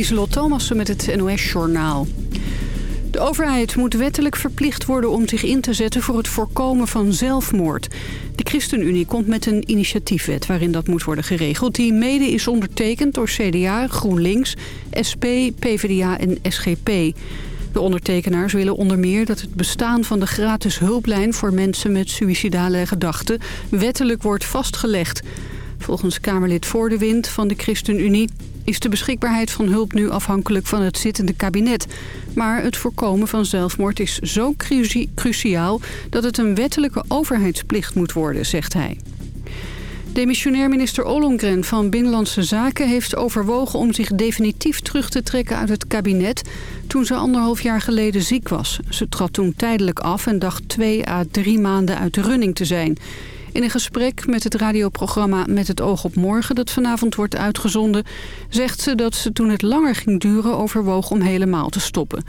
Lieselot Thomassen met het NOS-journaal. De overheid moet wettelijk verplicht worden om zich in te zetten voor het voorkomen van zelfmoord. De ChristenUnie komt met een initiatiefwet waarin dat moet worden geregeld... die mede is ondertekend door CDA, GroenLinks, SP, PvdA en SGP. De ondertekenaars willen onder meer dat het bestaan van de gratis hulplijn... voor mensen met suïcidale gedachten wettelijk wordt vastgelegd. Volgens Kamerlid Voor de Wind van de ChristenUnie is de beschikbaarheid van hulp nu afhankelijk van het zittende kabinet. Maar het voorkomen van zelfmoord is zo cruciaal dat het een wettelijke overheidsplicht moet worden, zegt hij. Demissionair minister Ollongren van Binnenlandse Zaken heeft overwogen om zich definitief terug te trekken uit het kabinet toen ze anderhalf jaar geleden ziek was. Ze trad toen tijdelijk af en dacht twee à drie maanden uit de running te zijn. In een gesprek met het radioprogramma Met het oog op morgen... dat vanavond wordt uitgezonden... zegt ze dat ze toen het langer ging duren overwoog om helemaal te stoppen.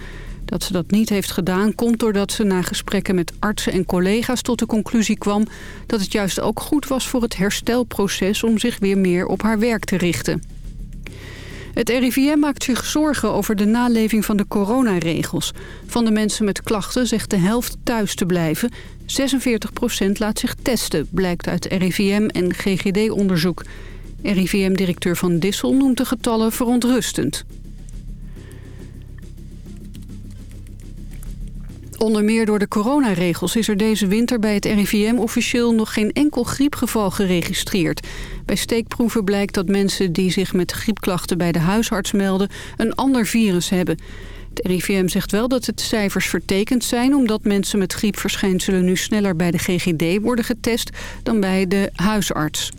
Dat ze dat niet heeft gedaan komt doordat ze na gesprekken met artsen en collega's tot de conclusie kwam... dat het juist ook goed was voor het herstelproces om zich weer meer op haar werk te richten. Het RIVM maakt zich zorgen over de naleving van de coronaregels. Van de mensen met klachten zegt de helft thuis te blijven. 46% laat zich testen, blijkt uit RIVM en GGD-onderzoek. RIVM-directeur Van Dissel noemt de getallen verontrustend. Onder meer door de coronaregels is er deze winter bij het RIVM officieel nog geen enkel griepgeval geregistreerd. Bij steekproeven blijkt dat mensen die zich met griepklachten bij de huisarts melden een ander virus hebben. Het RIVM zegt wel dat het cijfers vertekend zijn... omdat mensen met griepverschijnselen nu sneller bij de GGD worden getest dan bij de huisarts.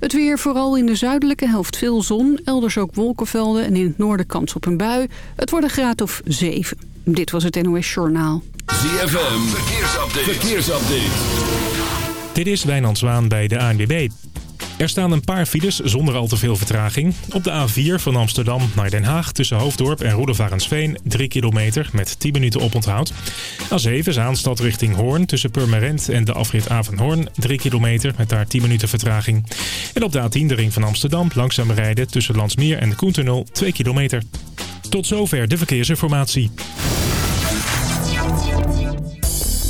Het weer vooral in de zuidelijke helft veel zon, elders ook wolkenvelden en in het noorden kans op een bui. Het wordt een graad of 7. Dit was het NOS Journaal. ZFM, verkeersupdate. verkeersupdate. Dit is Wijnand Zwaan bij de ANWB. Er staan een paar files zonder al te veel vertraging. Op de A4 van Amsterdam naar Den Haag tussen Hoofddorp en Roedevarensveen 3 kilometer met 10 minuten oponthoud. A7 Zaanstad richting Hoorn tussen Purmerend en de afrit Avenhoorn 3 kilometer met daar 10 minuten vertraging. En op de A10 de ring van Amsterdam langzaam rijden tussen Landsmeer en de Koentunnel 2 kilometer. Tot zover de verkeersinformatie.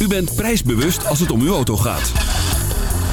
U bent prijsbewust als het om uw auto gaat.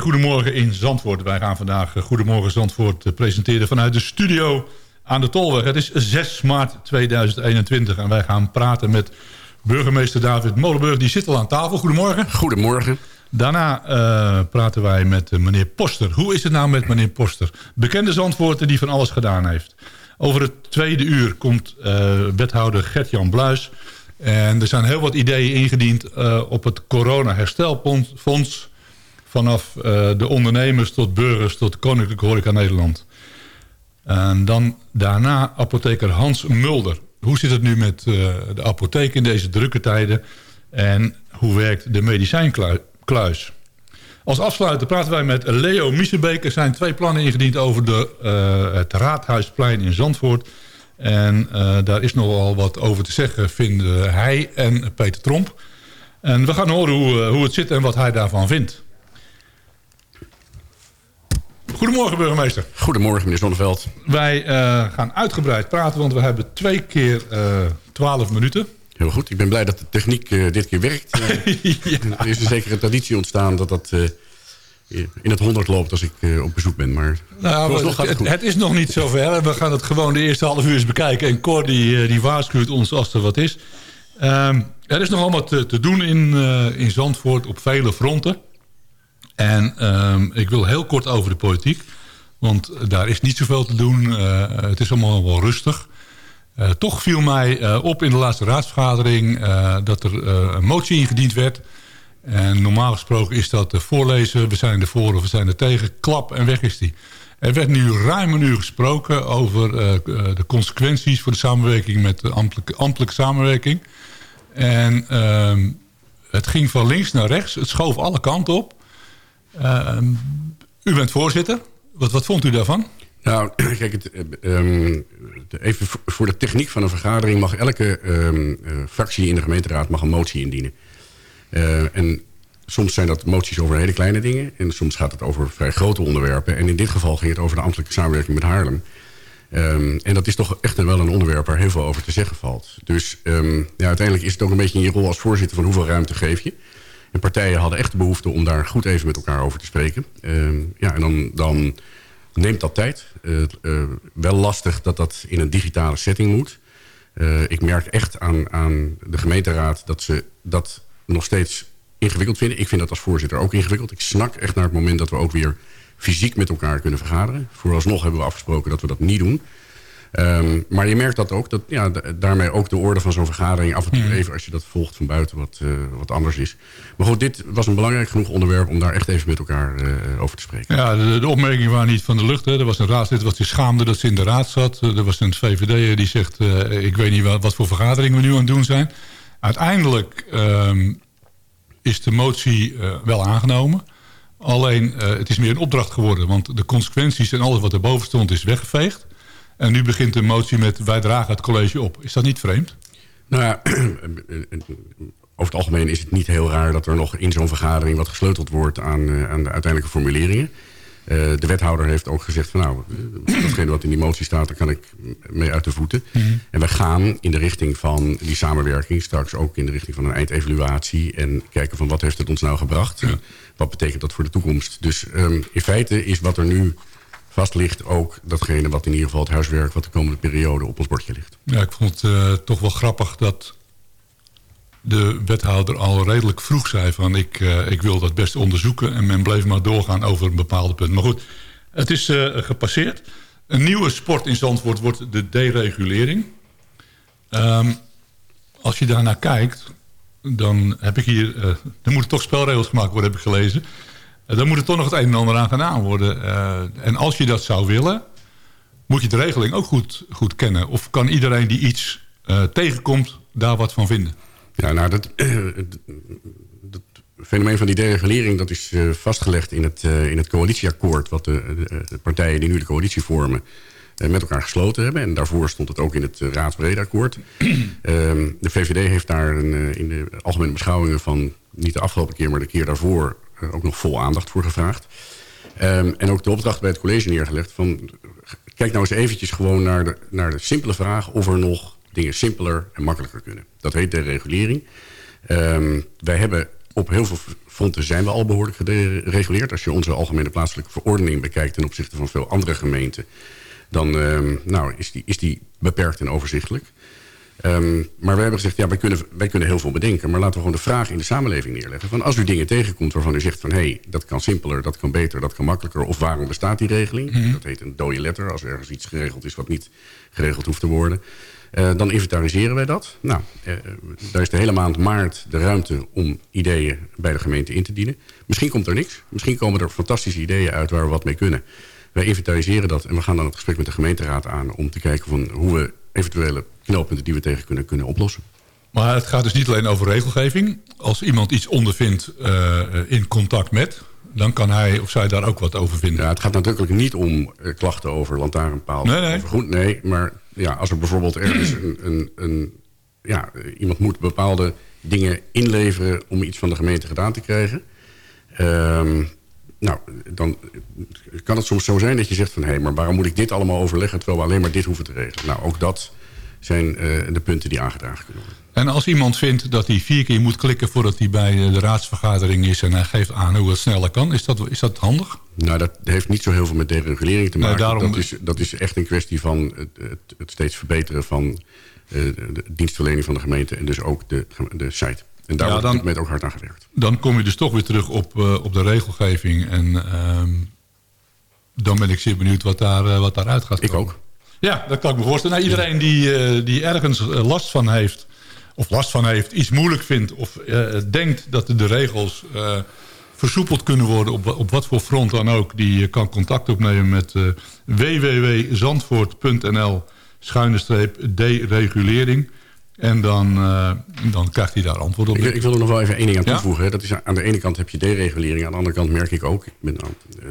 Goedemorgen in Zandvoort. Wij gaan vandaag eh, Goedemorgen Zandvoort eh, presenteren vanuit de studio aan de Tolweg. Het is 6 maart 2021 en wij gaan praten met burgemeester David Molenburg. Die zit al aan tafel. Goedemorgen. Goedemorgen. Daarna eh, praten wij met meneer Poster. Hoe is het nou met meneer Poster? Bekende Zandvoorter die van alles gedaan heeft. Over het tweede uur komt wethouder Gert-Jan Bluis. En er zijn heel wat ideeën ingediend op het corona-herstelfonds. Vanaf eh, de ondernemers tot burgers tot Koninklijke Horeca Nederland. En dan daarna apotheker Hans Mulder. Hoe zit het nu met eh, de apotheek in deze drukke tijden? En hoe werkt de medicijnkluis? Als afsluiter praten wij met Leo Miesenbeek. Er zijn twee plannen ingediend over de, eh, het Raadhuisplein in Zandvoort. En daar is nogal wat over te zeggen, vinden hij en Peter Tromp. En we gaan horen hoe, hoe het zit en wat hij daarvan vindt. Goedemorgen, burgemeester. Goedemorgen, meneer Zonneveld. Wij eh, gaan uitgebreid praten, want we hebben twee keer eh, twaalf minuten. Heel goed. Ik ben blij dat de techniek eh, dit keer werkt. Eh, Er is een zekere traditie ontstaan dat dat in het honderd loopt als ik op bezoek ben. Maar Nou, het, het is nog niet zover. We gaan het gewoon de eerste half uur eens bekijken. En Cor die, die waarschuwt ons als er wat is. Ehm, er is nog allemaal te, te doen in, in Zandvoort op vele fronten. En ehm, ik wil heel kort over de politiek. Want daar is niet zoveel te doen. Eh, het is allemaal wel rustig. Eh, toch viel mij eh, op in de laatste raadsvergadering... dat er een motie ingediend werd... En normaal gesproken is dat voorlezen, we zijn ervoor of we zijn er tegen, klap en weg is die. Er werd nu ruim een uur gesproken over de consequenties voor de samenwerking met de ambtelijke, ambtelijke samenwerking. En ehm, het ging van links naar rechts, het schoof alle kanten op. Ehm, u bent voorzitter, wat, wat vond u daarvan? Nou, kijk, eh, ehm, even voor- de techniek van een vergadering... mag elke ehm, eh, fractie in de gemeenteraad mag een motie indienen. Eh, en soms zijn dat moties over hele kleine dingen... en soms gaat het over vrij grote onderwerpen. En in dit geval ging het over de ambtelijke samenwerking met Haarlem. En dat is toch echt wel een onderwerp waar heel veel over te zeggen valt. Dus ja, uiteindelijk is het ook een beetje in je rol als voorzitter... van hoeveel ruimte geef je. En partijen hadden echt de behoefte om daar goed even met elkaar over te spreken. Ehm, ja, en dan, dan neemt dat tijd. Eh, eh, wel lastig dat dat in een digitale setting moet. Eh, ik merk echt aan, aan de gemeenteraad dat ze dat nog steeds ingewikkeld vinden. Ik vind dat als voorzitter ook ingewikkeld. Ik snak echt naar het moment dat we ook weer fysiek met elkaar kunnen vergaderen. Vooralsnog hebben we afgesproken dat we dat niet doen. Ehm, maar je merkt dat ook, dat ja, da- daarmee ook de orde van zo'n vergadering... af en toe even, als je dat volgt van buiten, wat, eh, wat anders is. Maar goed, dit was een belangrijk genoeg onderwerp... om daar echt even met elkaar eh, over te spreken. Ja, de, de opmerkingen waren niet van de lucht. Hè. Er was een raadslid wat zich schaamde dat ze in de raad zat. Eh, Er was een VVD die zegt, ik weet niet wat, wat voor vergadering we nu aan het doen zijn. Uiteindelijk ehm, is de motie wel aangenomen. Alleen, het is meer een opdracht geworden. Want de consequenties en alles wat erboven stond is weggeveegd. En nu begint de motie met wij dragen het college op. Is dat niet vreemd? Nou ja, over het algemeen is het niet heel raar... dat er nog in zo'n vergadering wat gesleuteld wordt aan, eh, aan de uiteindelijke formuleringen. Eh, de wethouder heeft ook gezegd van nou, eh, datgene wat in die motie staat... daar kan ik mee uit de voeten. En we gaan in de richting van die samenwerking... straks ook in de richting van een eindevaluatie... en kijken van wat heeft het ons nou gebracht? Wat betekent dat voor de toekomst? Dus ehm, in feite is wat er nu vast ligt ook datgene wat in ieder geval het huiswerk... wat de komende periode op ons bordje ligt. Ja, ik vond het eh, toch wel grappig dat de wethouder al redelijk vroeg zei van ik, eh, ik wil dat best onderzoeken. En men bleef maar doorgaan over een bepaalde punt. Maar goed, het is eh, gepasseerd. Een nieuwe sport in Zandvoort wordt de deregulering. Ehm, als je daarnaar kijkt, dan heb ik hier... er moeten toch spelregels gemaakt worden, heb ik gelezen. Dan moet er toch nog het een en ander aan gedaan worden. Eh, en als je dat zou willen, moet je de regeling ook goed, goed kennen. Of kan iedereen die iets eh, tegenkomt daar wat van vinden? Ja, nou, dat, fenomeen van die deregulering... dat is eh, vastgelegd in het, in het coalitieakkoord... wat de, de- partijen die nu de coalitie vormen... met elkaar gesloten hebben. En daarvoor stond het ook in het uh, raadsbrede akkoord. Ehm, de VVD heeft daar een, in de algemene beschouwingen van... niet de afgelopen keer, maar de keer daarvoor... eh, ook nog vol aandacht voor gevraagd. Ehm, en ook de opdracht bij het college neergelegd van... kijk nou eens eventjes gewoon naar de, naar de simpele vraag... of er nog dingen simpeler en makkelijker kunnen. Dat heet deregulering. Ehm wij hebben op heel veel fronten zijn we al behoorlijk gereguleerd. Als je onze algemene plaatselijke verordening bekijkt... ten opzichte van veel andere gemeenten... dan ehm, nou, is, die, is die beperkt en overzichtelijk. Ehm, maar we hebben gezegd, ja, wij kunnen, wij kunnen heel veel bedenken... maar laten we gewoon de vraag in de samenleving neerleggen. Van als u dingen tegenkomt waarvan u zegt van... hé, hey, dat kan simpeler, dat kan beter, dat kan makkelijker... of waarom bestaat die regeling? Dat heet een dode letter als ergens iets geregeld is... wat niet geregeld hoeft te worden. Eh, dan inventariseren wij dat. Nou, eh, daar is de hele maand maart de ruimte om ideeën bij de gemeente in te dienen. Misschien komt er niks. Misschien komen er fantastische ideeën uit waar we wat mee kunnen. Wij inventariseren dat en we gaan dan het gesprek met de gemeenteraad aan... om te kijken van hoe we eventuele knooppunten die we tegen kunnen, kunnen oplossen. Maar het gaat dus niet alleen over regelgeving. Als iemand iets ondervindt eh, in contact met... dan kan hij of zij daar ook wat over vinden. Ja, het gaat natuurlijk niet om eh, klachten over lantaarnpaal. Nee, nee. Over groen, nee, maar ja, als er bijvoorbeeld ergens een, een, een, ja, iemand moet bepaalde dingen inleveren... om iets van de gemeente gedaan te krijgen... ehm, nou, dan kan het soms zo zijn dat je zegt van... hé, maar waarom moet ik dit allemaal overleggen... terwijl we alleen maar dit hoeven te regelen? Nou, ook dat zijn eh, de punten die aangedragen kunnen worden. En als iemand vindt dat hij vier keer moet klikken... voordat hij bij eh, de raadsvergadering is... en hij geeft aan hoe het sneller kan, is dat, is dat handig? Nou, dat heeft niet zo heel veel met deregulering te Nee, maken. daarom- dat, is, dat is echt een kwestie van het, het, steeds verbeteren van eh, de, dienstverlening van de gemeente... en dus ook de, de site. En daar Ja, wordt dan- moment ook hard aan gewerkt. Dan kom je dus toch weer terug op, op de regelgeving. En ehm, dan ben ik zeer benieuwd wat, daar, wat daaruit gaat Ik komen. ook. Ja, dat kan ik me voorstellen. Nou, iedereen die, eh, die ergens eh, last van heeft... of last van heeft, iets moeilijk vindt... of eh, denkt dat de regels versoepeld kunnen worden... Op, op wat voor front dan ook... die kan contact opnemen met www.zandvoort.nl... schuine streep deregulering... En dan, dan krijgt hij daar antwoord op. Ik, ik wil er nog wel even één ding aan toevoegen. Dat is, aan de ene kant heb je deregulering. Aan de andere kant merk ik ook... ik ben al eh,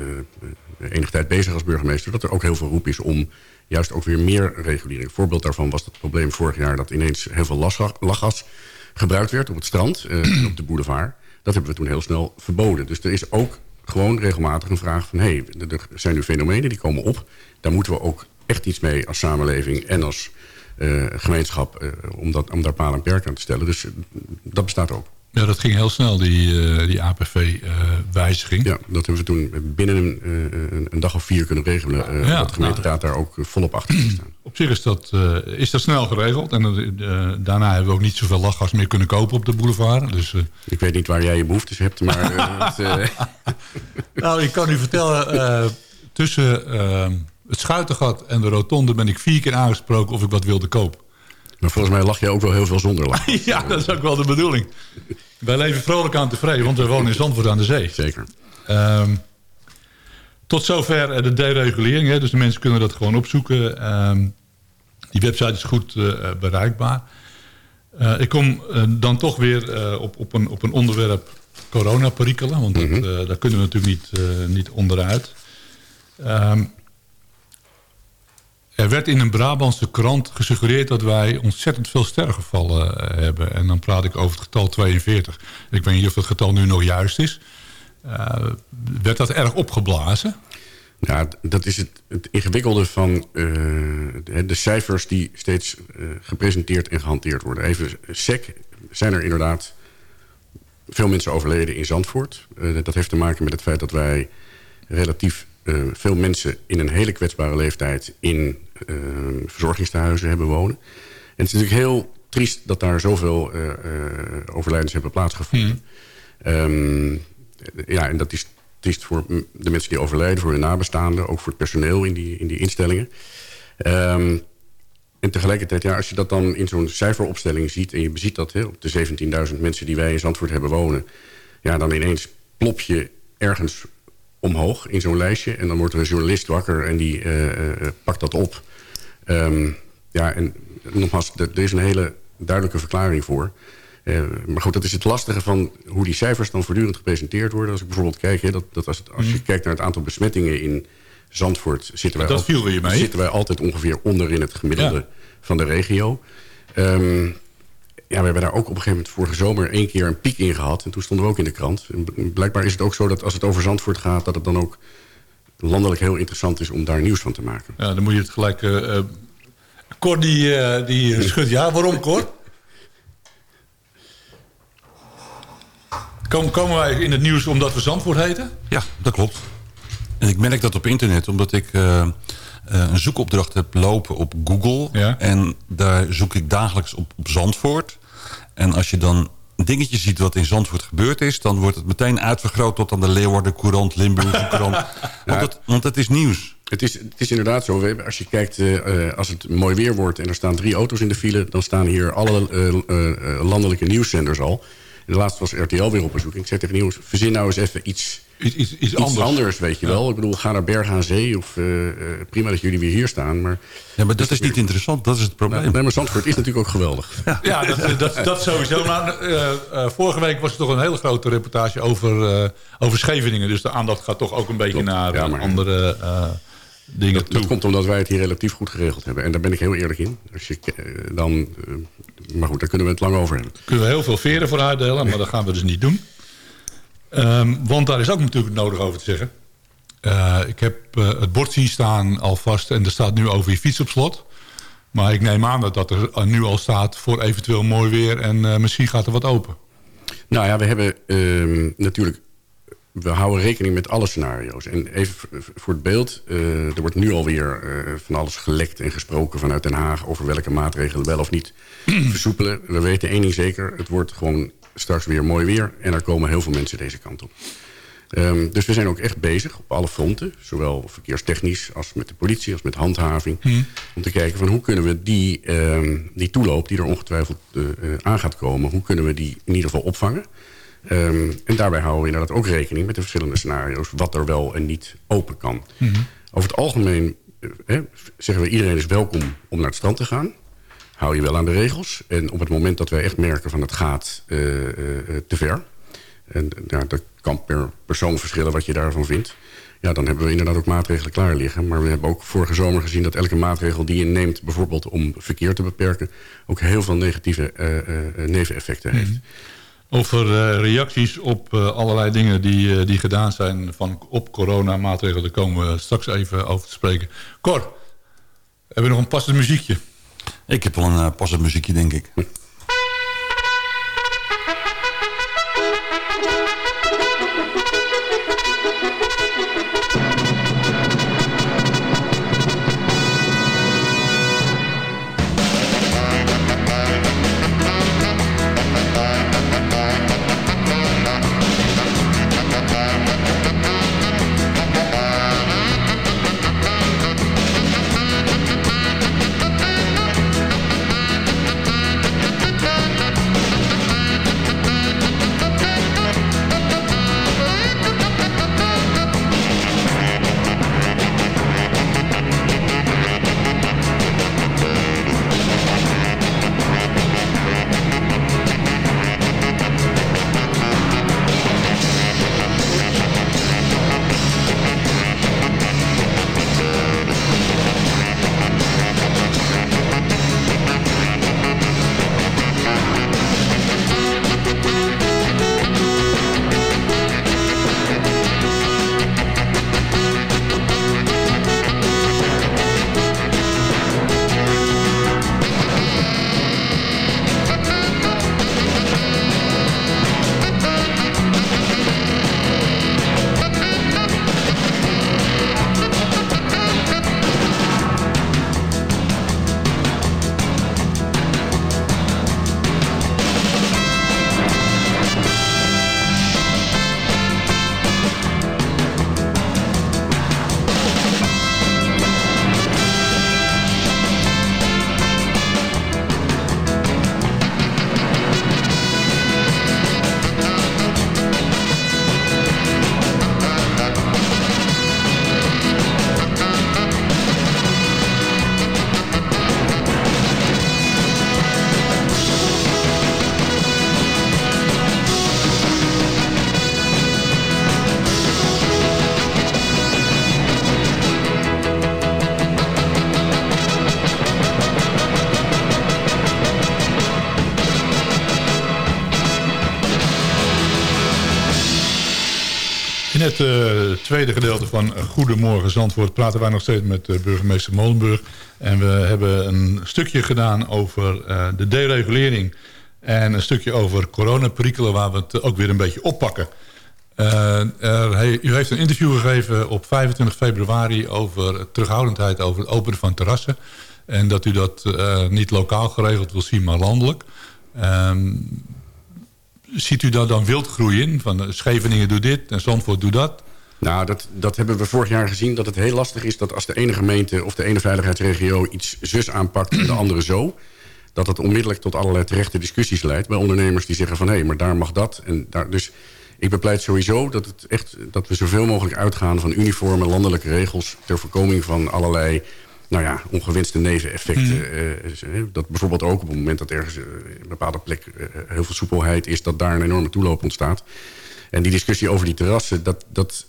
enige tijd bezig als burgemeester... dat er ook heel veel roep is om juist ook weer meer regulering. Een voorbeeld daarvan was het probleem vorig jaar... dat ineens heel veel lachgas gebruikt werd op het strand, eh, op de boulevard. Dat hebben we toen heel snel verboden. Dus er is ook gewoon regelmatig een vraag van... hé, hey, er zijn nu fenomenen die komen op. Daar moeten we ook echt iets mee als samenleving en als eh, gemeenschap... eh, om, dat, om daar paal en perk aan te stellen. Dus eh, dat bestaat ook. Ja, dat ging heel snel, die, eh, die APV-wijziging. Ja, dat hebben we toen binnen een, eh, een, dag of vier kunnen regelen. eh, Ja, dat de gemeenteraad daar ook volop achter is staan. Op zich is dat, eh, is dat snel geregeld. En eh, daarna hebben we ook niet zoveel lachgas meer kunnen kopen op de boulevard. Dus, eh, Ik weet niet waar jij je behoeftes hebt, maar... eh, het, eh, nou, ik kan u vertellen, eh, tussen eh, het Schuitengat en de Rotonde ben ik vier keer aangesproken of ik wat wilde kopen. maar volgens mij lach jij ook wel heel veel zonder lach. ja, dat is ook wel de bedoeling. Wij leven vrolijk aan tevreden, want we wonen in Zandvoort aan de zee. Zeker. Ehm, tot zover eh, de deregulering. Hè, dus de mensen kunnen dat gewoon opzoeken. Ehm, die website is goed eh, bereikbaar. Eh, ik kom dan toch weer op, op, een, op een onderwerp coronaperikelen. Want dat, eh, daar kunnen we natuurlijk niet, niet onderuit. Ehm, er werd in een Brabantse krant gesuggereerd dat wij ontzettend veel sterfgevallen eh, hebben. En dan praat ik over het getal 42. Ik weet niet of dat getal nu nog juist is. Eh, werd dat erg opgeblazen? Ja, dat is het, het ingewikkelde van eh, de, cijfers die steeds gepresenteerd en gehanteerd worden. Even sec, zijn er inderdaad veel mensen overleden in Zandvoort. Dat heeft te maken met het feit dat wij relatief eh, veel mensen in een hele kwetsbare leeftijd in eh, verzorgingstehuizen hebben wonen. En het is natuurlijk heel triest dat daar zoveel eh, overlijdens hebben plaatsgevonden. Ehm, ja, en dat is triest voor de mensen die overlijden, voor de nabestaanden, ook voor het personeel in die, in die instellingen. Ehm, en tegelijkertijd, ja, als je dat dan in zo'n cijferopstelling ziet... en je beziet dat hè, op de 17.000 mensen die wij in Zandvoort hebben wonen... ja, dan ineens plop je ergens omhoog in zo'n lijstje... en dan wordt er een journalist wakker en die eh, eh, pakt dat op. Ehm, ja, en nogmaals, er is een hele duidelijke verklaring voor... Eh, maar goed, dat is het lastige van hoe die cijfers dan voortdurend gepresenteerd worden. Als ik bijvoorbeeld kijk, hè, dat, dat als, het- als je kijkt naar het aantal besmettingen in Zandvoort... zitten wij, Dat al- viel weer mee. zitten wij altijd ongeveer onder in het gemiddelde Ja. van de regio. Ehm, ja, we hebben daar ook op een gegeven moment vorige zomer één keer een piek in gehad. En toen stonden we ook in de krant. En blijkbaar is het ook zo dat als het over Zandvoort gaat... dat het dan ook landelijk heel interessant is om daar nieuws van te maken. Ja, dan moet je het gelijk... eh eh, Cor die, eh, die schudt ja. Waarom, Cor? Kom, komen wij in het nieuws omdat we Zandvoort heten? Ja, dat klopt. En ik merk dat op internet, omdat ik een zoekopdracht heb lopen op Google. Ja. En daar zoek ik dagelijks op, op Zandvoort. En als je dan dingetjes ziet wat in Zandvoort gebeurd is... dan wordt het meteen uitvergroot tot aan de Leeuwarden Courant, Limburgse Courant. want, het, want het is nieuws. Het is, het is inderdaad zo. Als je kijkt, eh, eh, als het mooi weer wordt... en er staan drie auto's in de file... dan staan hier alle eh, eh, eh, landelijke nieuwszenders al. En de laatste was RTL weer op bezoek. Ik zei tegen nieuws, verzin nou eens even iets, Iets, iets, iets iets anders. anders. weet je wel. Ik bedoel, ga naar Bergen aan Zee. Of, eh, eh, prima dat jullie weer hier staan. Maar, Ja, maar dat is niet interessant, dat is het probleem. nee, maar Zandvoort is natuurlijk ook geweldig. Ja, dat, dat, dat sowieso. Maar eh, eh, vorige week was er toch een hele grote reportage over, eh, over Scheveningen. Dus de aandacht gaat toch ook een beetje Klopt. naar Ja, eh, maar- andere eh, dingen Dat, toe. dat komt omdat wij het hier relatief goed geregeld hebben. En daar ben ik heel eerlijk in. Als je, eh, dan, eh, maar goed, daar kunnen we het lang over hebben. kunnen we heel veel veren voor uitdelen, maar dat gaan we dus niet doen. Ehm, want daar is ook natuurlijk nodig over te zeggen. Eh, ik heb eh, het bord zien staan alvast en er staat nu over je fiets op slot. Maar ik neem aan dat dat er eh, nu al staat voor eventueel mooi weer en misschien gaat er wat open. Nou ja, we hebben ehm, natuurlijk... We houden rekening met alle scenario's. En even voor het beeld. er wordt nu alweer van alles gelekt en gesproken vanuit Den Haag... over welke maatregelen wel of niet versoepelen. We weten één ding zeker. Het wordt gewoon straks weer mooi weer. En er komen heel veel mensen deze kant op. Ehm, dus we zijn ook echt bezig op alle fronten. Zowel verkeerstechnisch als met de politie, als met handhaving. Om te kijken van hoe kunnen we die, ehm, die toeloop die er ongetwijfeld eh, eh, aan gaat komen... hoe kunnen we die in ieder geval opvangen. Ehm, en daarbij houden we inderdaad ook rekening met de verschillende scenario's... wat er wel en niet open kan. Over het algemeen eh, zeggen we iedereen is welkom om naar het strand te gaan. Hou je wel aan de regels. En op het moment dat wij echt merken van het gaat eh, eh, eh, te ver... en ja, dat kan per persoon verschillen wat je daarvan vindt... ja, dan hebben we inderdaad ook maatregelen klaar liggen. Maar we hebben ook vorige zomer gezien dat elke maatregel die je neemt... bijvoorbeeld om verkeer te beperken... ook heel veel negatieve eh, eh, eh, neveneffecten heeft. Over eh, reacties op eh, allerlei dingen die, eh, die gedaan zijn van, op coronamaatregelen... daar komen we straks even over te spreken. Cor, hebben we nog een passend muziekje? Ik heb wel een eh, passend muziekje, denk ik. Het eh, tweede gedeelte van Goedemorgen Zandvoort praten wij nog steeds met eh, burgemeester Molenburg. En we hebben een stukje gedaan over eh, de deregulering En een stukje over coronaperikelen waar we het ook weer een beetje oppakken. U heeft een interview gegeven op 25 februari over terughoudendheid over het openen van terrassen. En dat u dat niet lokaal geregeld wil zien, maar landelijk. Ehm, ziet u daar dan wildgroei in? Van eh, Scheveningen doet dit en Zandvoort doet dat. Nou, dat, dat hebben we vorig jaar gezien. Dat het heel lastig is dat als de ene gemeente of de ene veiligheidsregio iets zus aanpakt en de andere zo. Dat het onmiddellijk tot allerlei terechte discussies leidt bij ondernemers die zeggen van hé, maar daar mag dat. En daar, dus ik bepleit sowieso dat, het echt, dat we zoveel mogelijk uitgaan van uniforme landelijke regels ter voorkoming van allerlei nou ja, ongewenste neveneffecten. Eh, dat bijvoorbeeld ook op het moment dat ergens eh, een bepaalde plek heel veel soepelheid is, dat daar een enorme toeloop ontstaat. En die discussie over die terrassen, dat, dat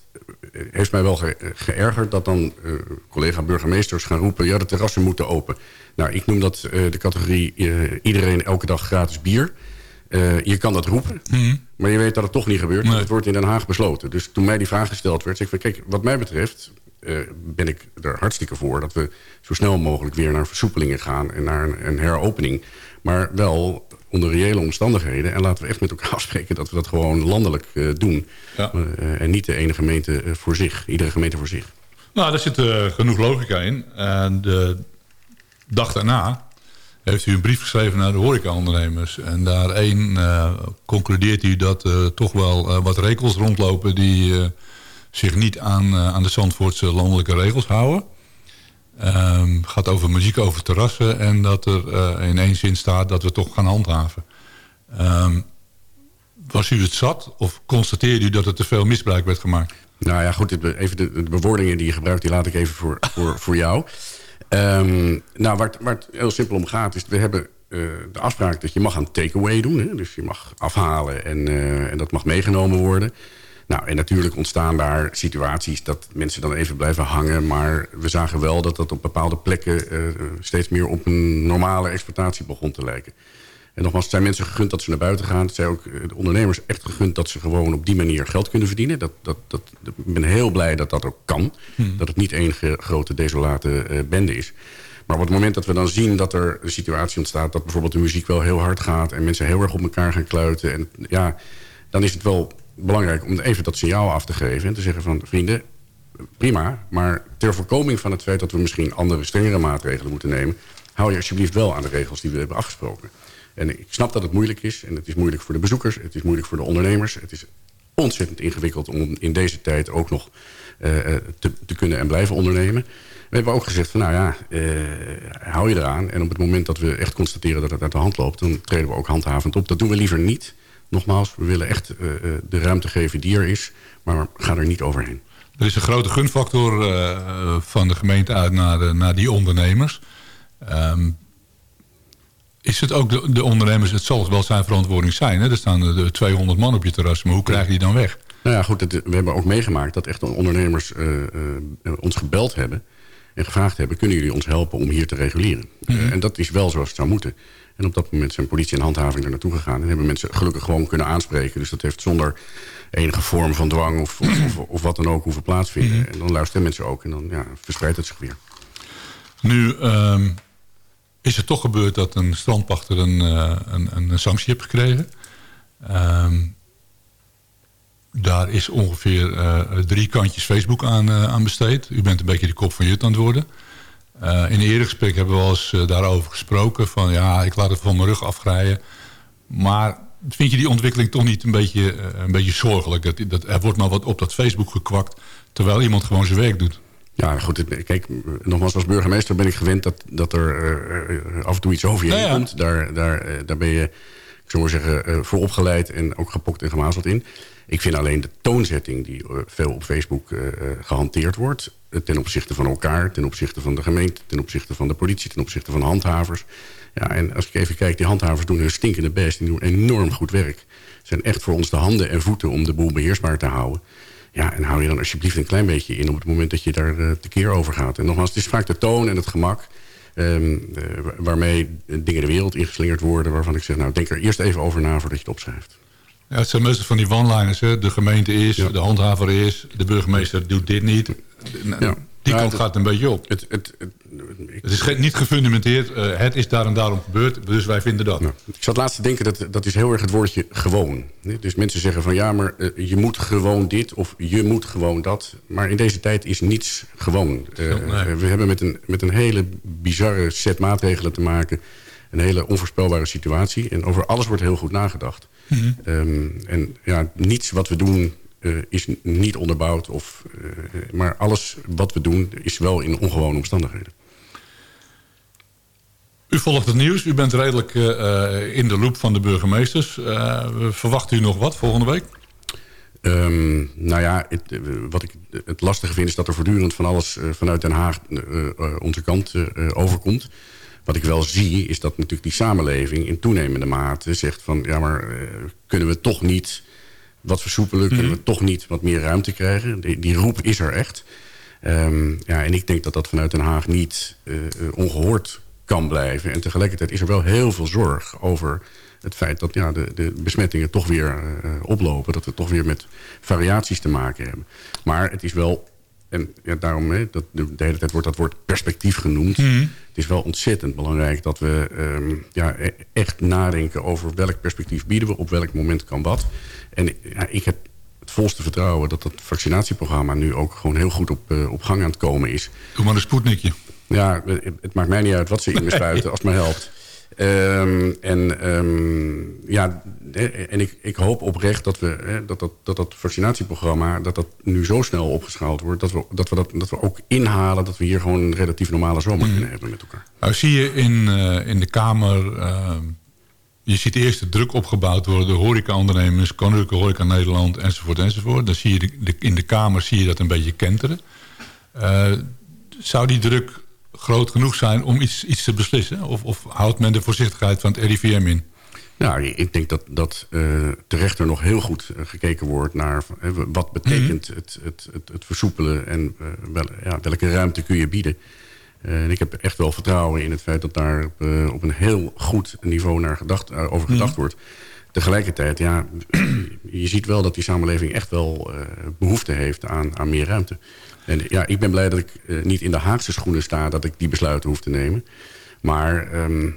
heeft mij wel ge- geërgerd... dat dan collega-burgemeesters gaan roepen... ja, de terrassen moeten open. Nou, ik noem dat de categorie iedereen elke dag gratis bier. Eh, je kan dat roepen, maar je weet dat het toch niet gebeurt. Het wordt in Den Haag besloten. Dus toen mij die vraag gesteld werd, zeg ik van... kijk, wat mij betreft eh, ben ik er hartstikke voor... dat we zo snel mogelijk weer naar versoepelingen gaan... en naar een, een heropening. Maar wel onder reële omstandigheden. En laten we echt met elkaar afspreken dat we dat gewoon landelijk eh, doen. Ja. En niet de ene gemeente voor zich. Iedere gemeente voor zich. Nou, daar zit genoeg logica in. En de dag daarna heeft u een brief geschreven naar de horecaondernemers. En daar één eh, concludeert u dat er toch wel eh, wat rekels rondlopen... die eh, zich niet aan, aan de Zandvoortse landelijke regels houden. Het gaat over muziek over terrassen... en dat er in één zin staat dat we toch gaan handhaven. Ehm, was u het zat of constateerde u dat er te veel misbruik werd gemaakt? Nou ja, goed, even de, de bewoordingen die je gebruikt... die laat ik even voor, voor, voor jou. Ehm, nou, waar het, heel simpel om gaat... is we hebben eh, de afspraak dat je mag aan takeaway doen. Hè? Dus je mag afhalen en, eh, en dat mag meegenomen worden. Nou, en natuurlijk ontstaan daar situaties... dat mensen dan even blijven hangen. Maar we zagen wel dat dat op bepaalde plekken... eh, steeds meer op een normale exploitatie begon te lijken. En nogmaals, het zijn mensen gegund dat ze naar buiten gaan. Het zijn ook eh, de ondernemers echt gegund dat ze gewoon op die manier geld kunnen verdienen. Dat, dat, dat, ik ben heel blij dat dat ook kan. Dat het niet één grote desolate eh, bende is. Maar op het moment dat we dan zien dat er een situatie ontstaat... dat bijvoorbeeld de muziek wel heel hard gaat... en mensen heel erg op elkaar gaan kluiten... En, ja, dan is het wel belangrijk om even dat signaal af te geven... en te zeggen van, vrienden, prima... maar ter voorkoming van het feit dat we misschien andere strengere maatregelen moeten nemen... hou je alsjeblieft wel aan de regels die we hebben afgesproken. En ik snap dat het moeilijk is. En het is moeilijk voor de bezoekers. Het is moeilijk voor de ondernemers. Het is ontzettend ingewikkeld om in deze tijd ook nog eh, eh, te, te kunnen en blijven ondernemen. We hebben ook gezegd van nou ja, eh, hou je eraan. En op het moment dat we echt constateren dat het uit de hand loopt... dan treden we ook handhavend op. Dat doen we liever niet. Nogmaals, we willen echt de ruimte geven die er is. Maar ga er niet overheen. Er is een grote gunfactor van de gemeente uit naar, naar die ondernemers. Ehm, is het ook de, de ondernemers, het zal wel zijn verantwoording zijn. Hè? Er staan er de 200 man op je terras, maar hoe krijg je die dan weg? Nou ja, goed, het- we hebben ook meegemaakt dat echt ondernemers eh, eh, ons gebeld hebben... en gevraagd hebben, kunnen jullie ons helpen om hier te reguleren? Eh, en dat is wel zoals het zou moeten. En op dat moment zijn politie en handhaving er naartoe gegaan... en hebben mensen gelukkig gewoon kunnen aanspreken. Dus dat heeft zonder enige vorm van dwang of, of, of, of wat dan ook hoeven plaatsvinden. En dan luisteren mensen ook en dan ja, verspreidt het zich weer. Nu ehm, is het toch gebeurd dat een strandpachter een, eh, een, een sanctie heeft gekregen. Ehm, daar is ongeveer eh, drie kantjes Facebook aan, eh, aan besteed. U bent een beetje de kop van Jut aan het worden. In een eerder gesprek hebben we wel eens daarover gesproken. Van ja, ik laat het van mijn rug afgrijden. Maar vind je die ontwikkeling toch niet een beetje, een beetje zorgelijk? Dat, dat, er wordt maar wat op dat Facebook gekwakt... terwijl iemand gewoon zijn werk doet. Ja, goed. Kijk, nogmaals, als burgemeester ben ik gewend dat, dat er eh, eh, af en toe iets over je heen ja. komt. Daar, daar, eh, daar ben je, ik zou maar zeggen, voor opgeleid en ook gepokt en gemazeld in. Ik vind alleen de toonzetting die veel op Facebook eh, eh, gehanteerd wordt... ten opzichte van elkaar, ten opzichte van de gemeente... ten opzichte van de politie, ten opzichte van handhavers. Ja, en als ik even kijk, die handhavers doen hun stinkende best. Die doen enorm goed werk. Ze zijn echt voor ons de handen en voeten om de boel beheersbaar te houden. Ja, en hou je dan alsjeblieft een klein beetje in op het moment dat je daar eh, tekeer over gaat. En nogmaals, het is vaak de toon en het gemak ehm, eh, waarmee dingen de wereld ingeslingerd worden. Waarvan ik zeg, nou denk er eerst even over na voordat je het opschrijft. Ja, het zijn meestal van die one-liners. hè. De gemeente is, de handhaver is, de burgemeester doet dit niet. Ja. Die kant gaat een beetje op. Het, het, het, ik, Het is niet gefundamenteerd. eh, het is daar en daarom gebeurd, dus wij vinden dat. nou, ik zat laatst te denken, dat, dat is heel erg het woordje gewoon. Dus mensen zeggen van ja, maar eh, je moet gewoon dit of je moet gewoon dat. Maar in deze tijd is niets gewoon. Eh, Nee. We hebben met een, met een hele bizarre set maatregelen te maken. Een hele onvoorspelbare situatie. En over alles wordt heel goed nagedacht. Mhm. Ehm, en ja, niets wat we doen is niet onderbouwd. Of, maar alles wat we doen is wel in ongewone omstandigheden. U volgt het nieuws. U bent redelijk eh, eh, in de loop van de burgemeesters. Eh, verwacht u nog wat volgende week? Ehm, nou ja, het, wat ik het lastige vind is dat er voortdurend van alles vanuit Den Haag onze kant overkomt. Wat ik wel zie is dat natuurlijk die samenleving in toenemende mate zegt van... ja, maar kunnen we toch niet wat versoepelen? Kunnen we toch niet wat meer ruimte krijgen? Die, die roep is er echt. Ehm, ja, en ik denk dat dat vanuit Den Haag niet eh, ongehoord kan blijven. En tegelijkertijd is er wel heel veel zorg over het feit dat ja, de, de besmettingen toch weer eh, oplopen. Dat we toch weer met variaties te maken hebben. Maar het is wel, en ja, daarom, hè, dat, de, de hele tijd wordt dat woord perspectief genoemd. Het is wel ontzettend belangrijk dat we ehm, ja, e- echt nadenken over welk perspectief bieden we, op welk moment kan wat. En ja, ik heb het volste vertrouwen dat dat vaccinatieprogramma nu ook gewoon heel goed op, eh, op gang aan het komen is. Doe maar een spoednikje. Ja, het, maakt mij niet uit wat ze in me spuiten, als het maar helpt. Ehm, en ehm, ja, en ik, ik hoop oprecht dat, we, hè, dat, dat, dat dat vaccinatieprogramma... dat dat nu zo snel opgeschaald wordt... dat we dat, we dat, dat we ook inhalen dat we hier gewoon een relatief normale zomer kunnen hebben met elkaar. Nou, zie je in, eh, in de Kamer... eh, je ziet eerst de druk opgebouwd worden door horecaondernemers... Koninklijke Horeca Nederland, enzovoort, enzovoort. Dan zie je de, de- in de Kamer zie je dat een beetje kenteren. Eh, zou die druk groot genoeg zijn om iets, iets te beslissen? Of, of houdt men de voorzichtigheid van het RIVM in? Nou, ik denk dat, dat eh, terecht er nog heel goed eh, gekeken wordt naar wat betekent het, het, het, het versoepelen en eh, wel, ja, welke ruimte kun je bieden. En ik heb echt wel vertrouwen in het feit dat daar op, op een heel goed niveau naar gedacht, over gedacht wordt. Tegelijkertijd, ja, je ziet wel dat die samenleving echt wel eh, behoefte heeft aan, aan meer ruimte. En ja, ik ben blij dat ik eh, niet in de Haagse schoenen sta dat ik die besluiten hoef te nemen. Maar ehm,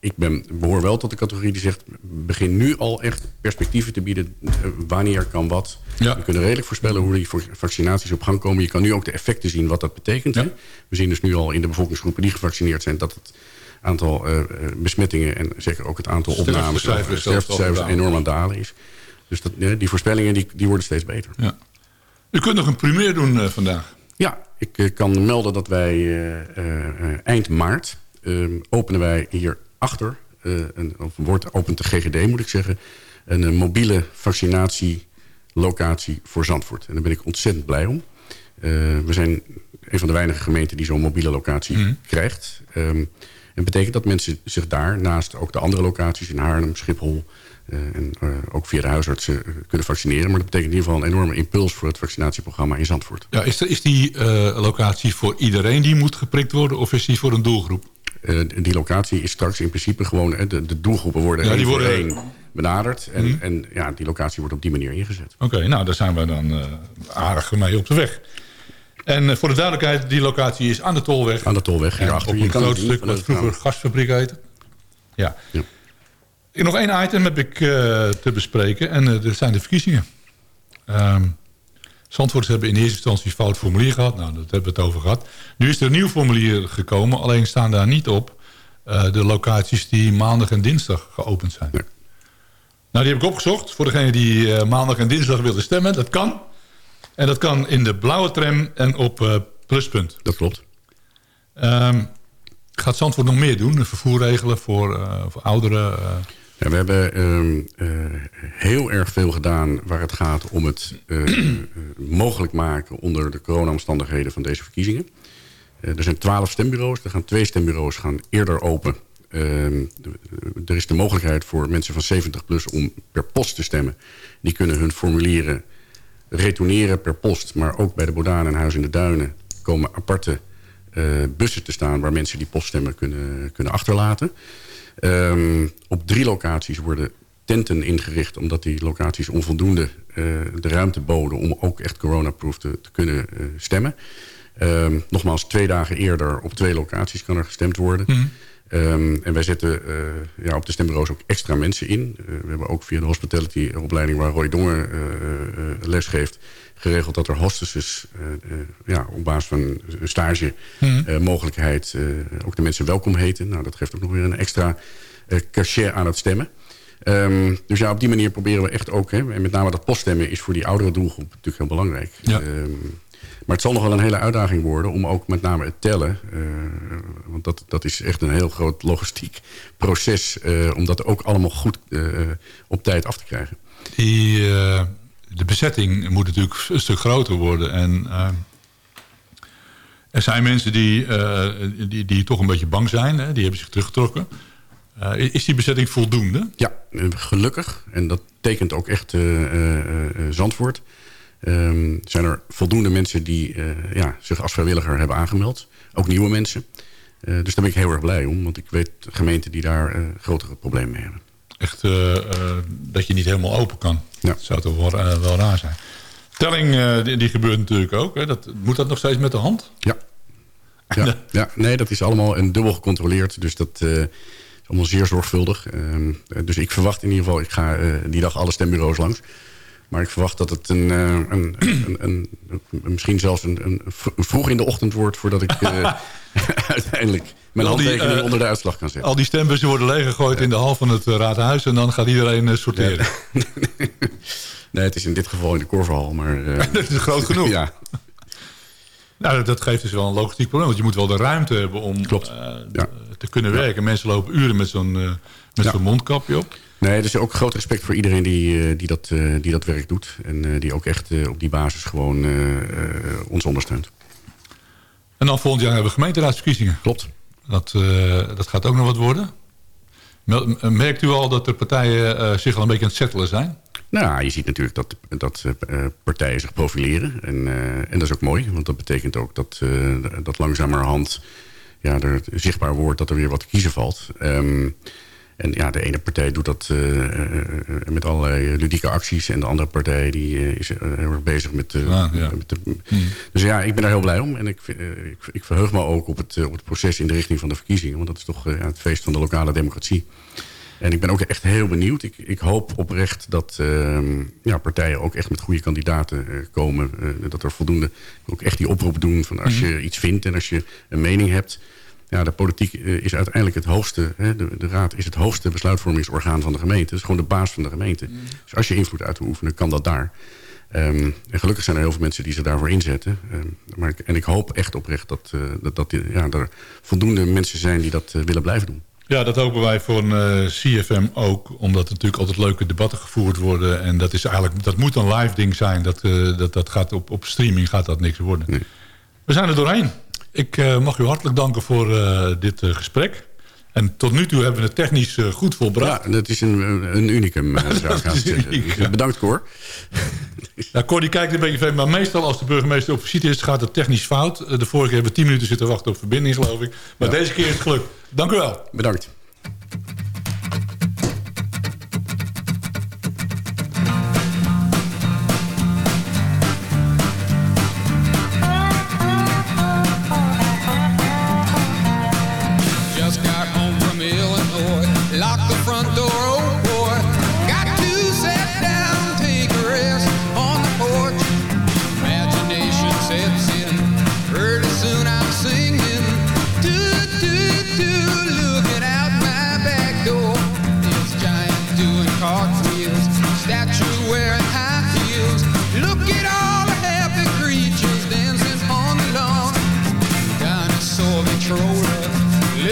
ik ben, behoor wel tot de categorie die zegt... begin nu al echt perspectieven te bieden. eh, wanneer kan wat. Ja. We kunnen redelijk voorspellen hoe die vaccinaties op gang komen. Je kan nu ook de effecten zien wat dat betekent. We zien dus nu al in de bevolkingsgroepen die gevaccineerd zijn... dat het aantal eh, eh, besmettingen en zeker ook het aantal opnames... Sterftecijfers enorm aan het dalen is. Dus dat, eh, die voorspellingen die, die worden steeds beter. Ja. U kunt nog een primeur doen eh, vandaag. Ja, ik kan melden dat wij eh, eh, eh, eind maart eh, openen wij hier achter, eh, een, of wordt opent de GGD moet ik zeggen, een, mobiele vaccinatielocatie voor Zandvoort. En daar ben ik ontzettend blij om. Eh, we zijn een van de weinige gemeenten die zo'n mobiele locatie krijgt. Ehm, en betekent dat mensen zich daar, naast ook de andere locaties in Haarlem, Schiphol... eh, en eh, ook via de huisartsen eh, kunnen vaccineren. Maar dat betekent in ieder geval een enorme impuls voor het vaccinatieprogramma in Zandvoort. Ja, is, is die locatie voor iedereen die moet geprikt worden... of is die voor een doelgroep? Die locatie is straks in principe gewoon... de, de doelgroepen worden Ja, één die voor worden- één benaderd. En, en ja, die locatie wordt op die manier ingezet. Oké, nou, daar zijn we dan aardig mee op de weg. En eh, voor de duidelijkheid, die locatie is aan de Tolweg. Aan de Tolweg, hierachter. Op een groot stuk wat vroeger raam. gasfabriek heette. Ja. Ja. Nog één item heb ik eh, te bespreken. En eh, dat zijn de verkiezingen. Zandvoorters hebben in eerste instantie fout formulier gehad. Nou, dat hebben we het over gehad. Nu is er een nieuw formulier gekomen. Alleen staan daar niet op eh, de locaties die maandag en dinsdag geopend zijn. Nee. Nou, die heb ik opgezocht. Voor degene die eh, maandag en dinsdag willen stemmen. Dat kan. En dat kan in de blauwe tram en op eh, pluspunt. Dat klopt. Ehm, gaat Zandvoort nog meer doen? Vervoer regelen voor, eh, voor ouderen? eh? Ja, we hebben ehm, eh, heel erg veel gedaan waar het gaat om het mogelijk maken onder de corona-omstandigheden van deze verkiezingen. Er zijn twaalf stembureaus. Er gaan twee stembureaus gaan eerder open. Ehm, er is de mogelijkheid voor mensen van 70 plus om per post te stemmen. Die kunnen hun formulieren retourneren per post. Maar ook bij de Bodaan en Huis in de Duinen komen aparte eh, bussen te staan... waar mensen die poststemmen kunnen, kunnen achterlaten. Ehm, op drie locaties worden tenten ingericht... omdat die locaties onvoldoende eh, de ruimte boden... om ook echt coronaproof te, te kunnen eh, stemmen. Ehm, nogmaals, twee dagen eerder op twee locaties kan er gestemd worden. Mhm. Ehm, en wij zetten eh, ja, op de stembureaus ook extra mensen in. Eh, we hebben ook via de hospitality-opleiding waar Roy Dongen eh, les geeft... geregeld dat er hostesses ja, op basis van een stage Mhm. mogelijkheid... ook de mensen welkom heten. Nou, dat geeft ook nog weer een extra cachet aan het stemmen. Ehm, dus ja, op die manier proberen we echt ook... Hè, en met name dat poststemmen is voor die oudere doelgroep natuurlijk heel belangrijk. Ja. Ehm, maar het zal nog wel een hele uitdaging worden om ook met name het tellen... eh, want dat, dat is echt een heel groot logistiek proces... eh, om dat ook allemaal goed eh, op tijd af te krijgen. Die, de bezetting moet natuurlijk een stuk groter worden. En er zijn mensen die, die, die toch een beetje bang zijn. Hè? Die hebben zich teruggetrokken. Is die bezetting voldoende? Ja, gelukkig. En dat tekent ook echt eh, Zandvoort. Ehm, zijn er voldoende mensen die eh, ja, zich als vrijwilliger hebben aangemeld. Ook nieuwe mensen. Eh, dus daar ben ik heel erg blij om. Want ik weet gemeenten die daar eh, grotere problemen mee hebben. Echt dat je niet helemaal open kan. Ja. Dat zou toch wel, wel raar zijn. Telling, die, die gebeurt natuurlijk ook. Hè? Dat, moet dat nog steeds met de hand? Ja. Ja, ja, nee, dat is allemaal en dubbel gecontroleerd. Dus dat is allemaal zeer zorgvuldig. Ehm, eh, dus ik verwacht in ieder geval, ik ga die dag alle stembureaus langs. Maar ik verwacht dat het een, eh, een, een, misschien zelfs een, vroeg in de ochtend wordt... voordat ik eh, uiteindelijk mijn Al die, handtekening eh, onder de uitslag kan zetten. Al die stembussen worden leeggegooid in de hal van het raadhuis... en dan gaat iedereen sorteren. Nee, het is in dit geval in de Korverhal, maar... dat is groot genoeg. ja, Nou, dat- geeft dus wel een logistiek probleem. Want je moet wel de ruimte hebben om Klopt. Ja. te kunnen werken. Mensen lopen uren met zo'n met Ja. zo'n mondkapje op. Nee, is ook groot respect voor iedereen die, eh, die, dat, eh, die dat werk doet. En eh, die ook echt op die basis gewoon ons ondersteunt. En dan volgend jaar hebben we gemeenteraadsverkiezingen. Klopt. Dat, dat gaat ook nog wat worden. Merkt u al dat de partijen zich al een beetje aan het settelen zijn? Nou, je ziet natuurlijk dat, dat partijen zich profileren. En, en dat is ook mooi, want dat betekent ook dat, eh, dat langzamerhand ja, er zichtbaar wordt dat er weer wat te kiezen valt. Ehm, en ja, de ene partij doet dat eh, eh, eh, met allerlei ludieke acties. En de andere partij die, is heel erg bezig met... Ah, ja. met de, Dus ja, ik ben daar heel blij om. En ik, ik, ik verheug me ook op het, op het proces in de richting van de verkiezingen. Want dat is toch het feest van de lokale democratie. En ik ben ook echt heel benieuwd. Ik, ik hoop oprecht dat ehm, ja, partijen ook echt met goede kandidaten komen. Dat er voldoende ook echt die oproep doen van als je iets vindt en als je een mening hebt. Ja, de politiek eh, is uiteindelijk het hoogste. Hè, de, de raad is het hoogste besluitvormingsorgaan van de gemeente. Het is gewoon de baas van de gemeente. Dus als je invloed uit te oefenen, kan dat daar. Ehm, en gelukkig zijn er heel veel mensen die zich daarvoor inzetten. Ehm, maar ik, en ik hoop echt oprecht dat, eh, dat, dat ja, er voldoende mensen zijn die dat eh, willen blijven doen. Ja, dat hopen wij voor een eh, CFM ook. Omdat er natuurlijk altijd leuke debatten gevoerd worden. En dat, is eigenlijk, dat moet een live ding zijn. Dat, eh, dat, dat gaat op, op streaming gaat dat niks worden. Nee. We zijn er doorheen. Ik eh, mag u hartelijk danken voor eh, dit eh, gesprek. En tot nu toe hebben we het technisch goed volbracht. Ja, dat is een, een unicum, zou ik haast is Dus. Bedankt, Cor. Ja, Cor die kijkt een beetje vreemd. Maar meestal als de burgemeester op visite is, gaat het technisch fout. De vorige keer hebben we tien minuten zitten wachten op verbinding, geloof ik. Maar deze keer is het gelukt. Dank u wel. Bedankt.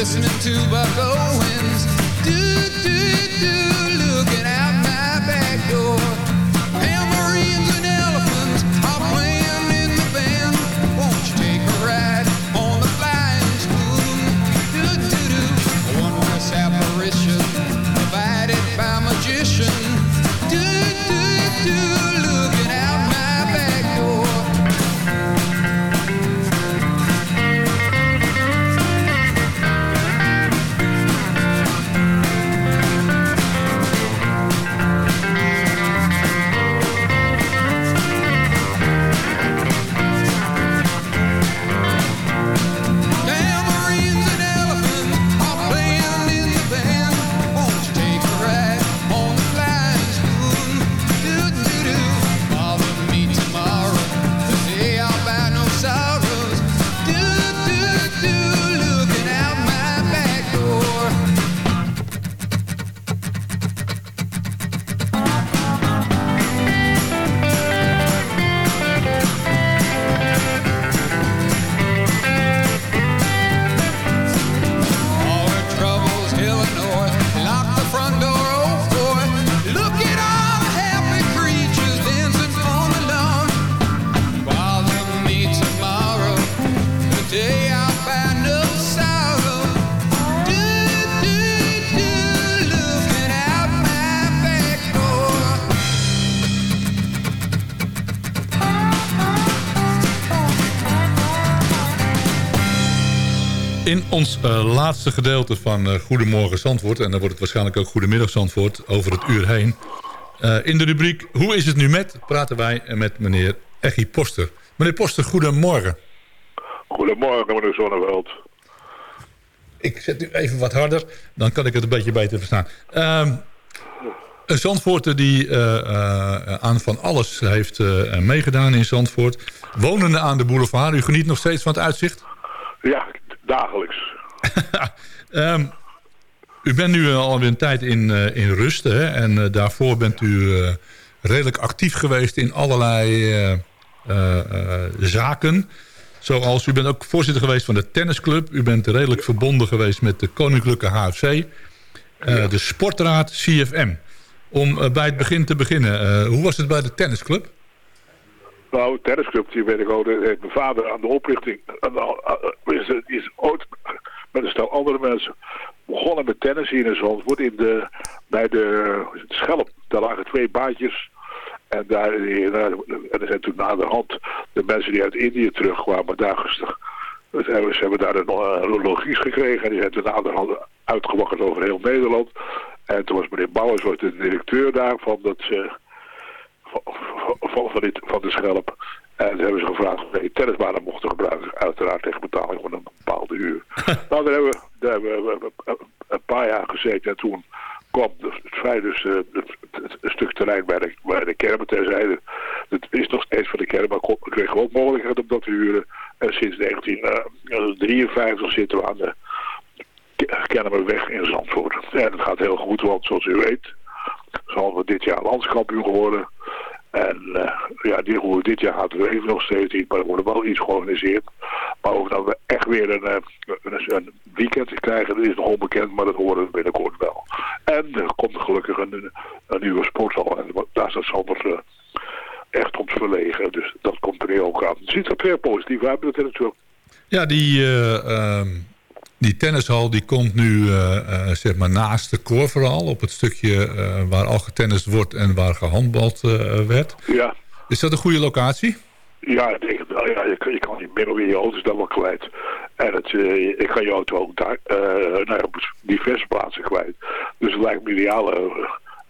Listening to Buck Owens. Do, do, do, ons eh, laatste gedeelte van eh, Goedemorgen Zandvoort... en dan wordt het waarschijnlijk ook Goedemiddag Zandvoort... over het uur heen. Eh, in de rubriek Hoe is het nu met... praten wij met meneer Eggy Poster. Meneer Poster, goedemorgen. Goedemorgen, meneer Zonneveld. Ik zet nu even wat harder, dan kan ik het een beetje beter verstaan. Ehm, een Zandvoorter die aan van alles heeft meegedaan in Zandvoort. Wonende aan de boulevard, u geniet nog steeds van het uitzicht? Ja, dagelijks. Ehm, u bent nu alweer een tijd in, eh, in rust. Hè? En eh, daarvoor bent u eh, redelijk actief geweest in allerlei eh, eh, eh, zaken. Zoals u bent ook voorzitter geweest van de tennisclub. U bent redelijk verbonden geweest met de Koninklijke HFC. eh, De sportraad CFM. Om eh, bij het begin te beginnen. eh, hoe was het bij de tennisclub? Nou, tennisclub, die weet ik ook. dat heeft mijn vader aan de oprichting. aan de- aan- is, is ooit met een stel andere mensen begonnen met tennis hier in Zandvoort. In de, bij de Schelp. Daar lagen twee baantjes. En, daar, en er zijn toen naderhand de mensen die uit Indië terugkwamen daar gestig. Dus ze hebben daar een uh, logies gekregen en die zijn toen naderhand uitgewakkerd over heel Nederland. En toen was meneer Bouwers was de directeur daarvan dat ze van, van, dit, van de schelp. En toen hebben ze gevraagd of ze tennisbanen mochten gebruiken. Uiteraard tegen betaling van een bepaalde uur. nou, daar hebben, we, daar hebben we een- paar jaar gezeten. En toen kwam het vrij dus eh, het, stuk terrein bij de, bij de kermen terzijde. Het is nog steeds van de kerk, maar kon- kregen we ook mogelijkheid om dat te huren. En sinds 1953 zitten we aan de Kennemerweg in Zandvoort. En het gaat heel goed, want zoals u weet zal we dit jaar landskampioen geworden. En eh, ja, die, dit jaar gaat het even nog steeds niet, maar er wordt wel iets georganiseerd. Maar ook dat we echt weer een, eh, een, een weekend krijgen, dat is nog onbekend, maar dat horen we binnenkort wel. En er komt gelukkig een, nieuwe sporthal en daar staat Sander eh, echt te verlegen. Dus dat komt er nu ook aan. Het ziet er weer positief uit, dat natuurlijk. Ja, die, eh, ehm, die tennishal die komt nu eh, eh, zeg maar naast de Korverhal... op het stukje eh, waar al getennist wordt en waar gehandbald eh, werd. Ja. Is dat een goede locatie? Ja, ik denk het wel. Ja, je, kan, je kan niet meer weer je auto's dan wel kwijt. En het, ik kan je auto ook daar, op diverse plaatsen kwijt. Dus het lijkt me een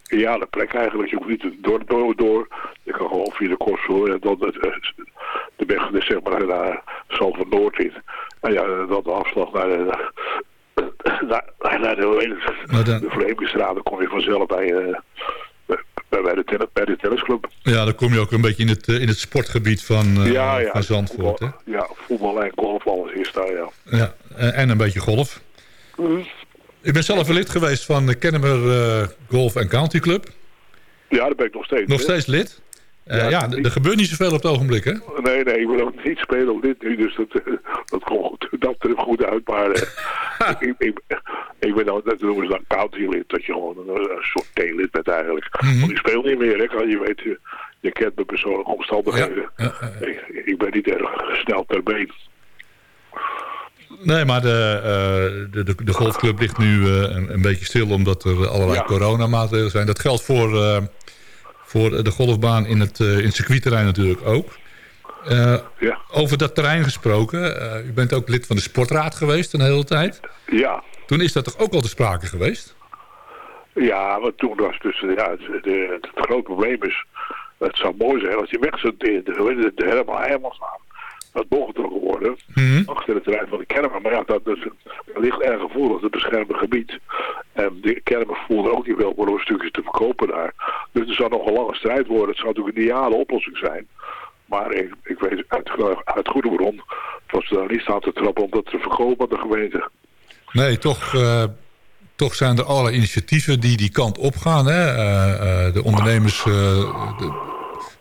ideale, eh, ideale plek eigenlijk. Je hoeft niet door, door, door. Je kan gewoon via de Korsel en dan het, eh, de weg dus zeg maar naar Zalver Noord in. En ja, dan de afslag naar de, naar, naar de, de. Dan kom je vanzelf bij, eh, bij, bij, de, tennis, bij de tennisclub. Ja, dan kom je ook een beetje in het, eh, in het sportgebied van, eh, ja, ja, van Zandvoort. Hè? ja, voetbal en golf, alles is daar, ja. Ja, en en een beetje golf. Ik ben zelf lid geweest van de Kennemer eh, Golf and County Club. Ja, daar ben ik nog steeds. Nog steeds lid. Eh, Ja, ja, er gebeurt niet zoveel op het ogenblik, hè? Nee, nee, ik wil ook niet spelen op dit nu, dus dat, eh, dat komt goed, dat er goed uit. Maar ik, ik, ik ben dan, dat noemen ze dan county-lid, dat je gewoon een, een soort T-lid bent eigenlijk. Want ik speel niet meer, hè, je weet, je, je kent mijn persoonlijke omstandigheden. Ik, ik ben niet erg snel ter been. Nee, maar de, eh, de, de, de golfclub ligt nu eh, een, een beetje stil... omdat er allerlei coronamaatregelen zijn. Dat geldt voor, eh, voor de golfbaan in het, in het circuitterrein natuurlijk ook. Eh, Over dat terrein gesproken. u bent ook lid van de sportraad geweest een hele tijd. Ja. Toen is dat toch ook al te sprake geweest? Ja, want toen was dus, ja, het, de, het grote probleem is, het zou mooi zijn als die weg zou de, de helemaal helemaal staan. Dat doorgetrokken worden, achter het terrein van de kermen. Maar ja, dat, dat ligt erg gevoelig, het beschermde gebied. En de kermen voelden ook niet wel voor een stukjes te verkopen daar. Dus er zou nog een lange strijd worden. Het zou natuurlijk een ideale oplossing zijn. Maar ik, ik weet uit, uit goede bron dat ze daar niet staan te trappen om dat te verkopen aan de gemeente. Nee, toch, eh, toch zijn er allerlei initiatieven die die kant op gaan. Hè? Eh, eh, de ondernemers... de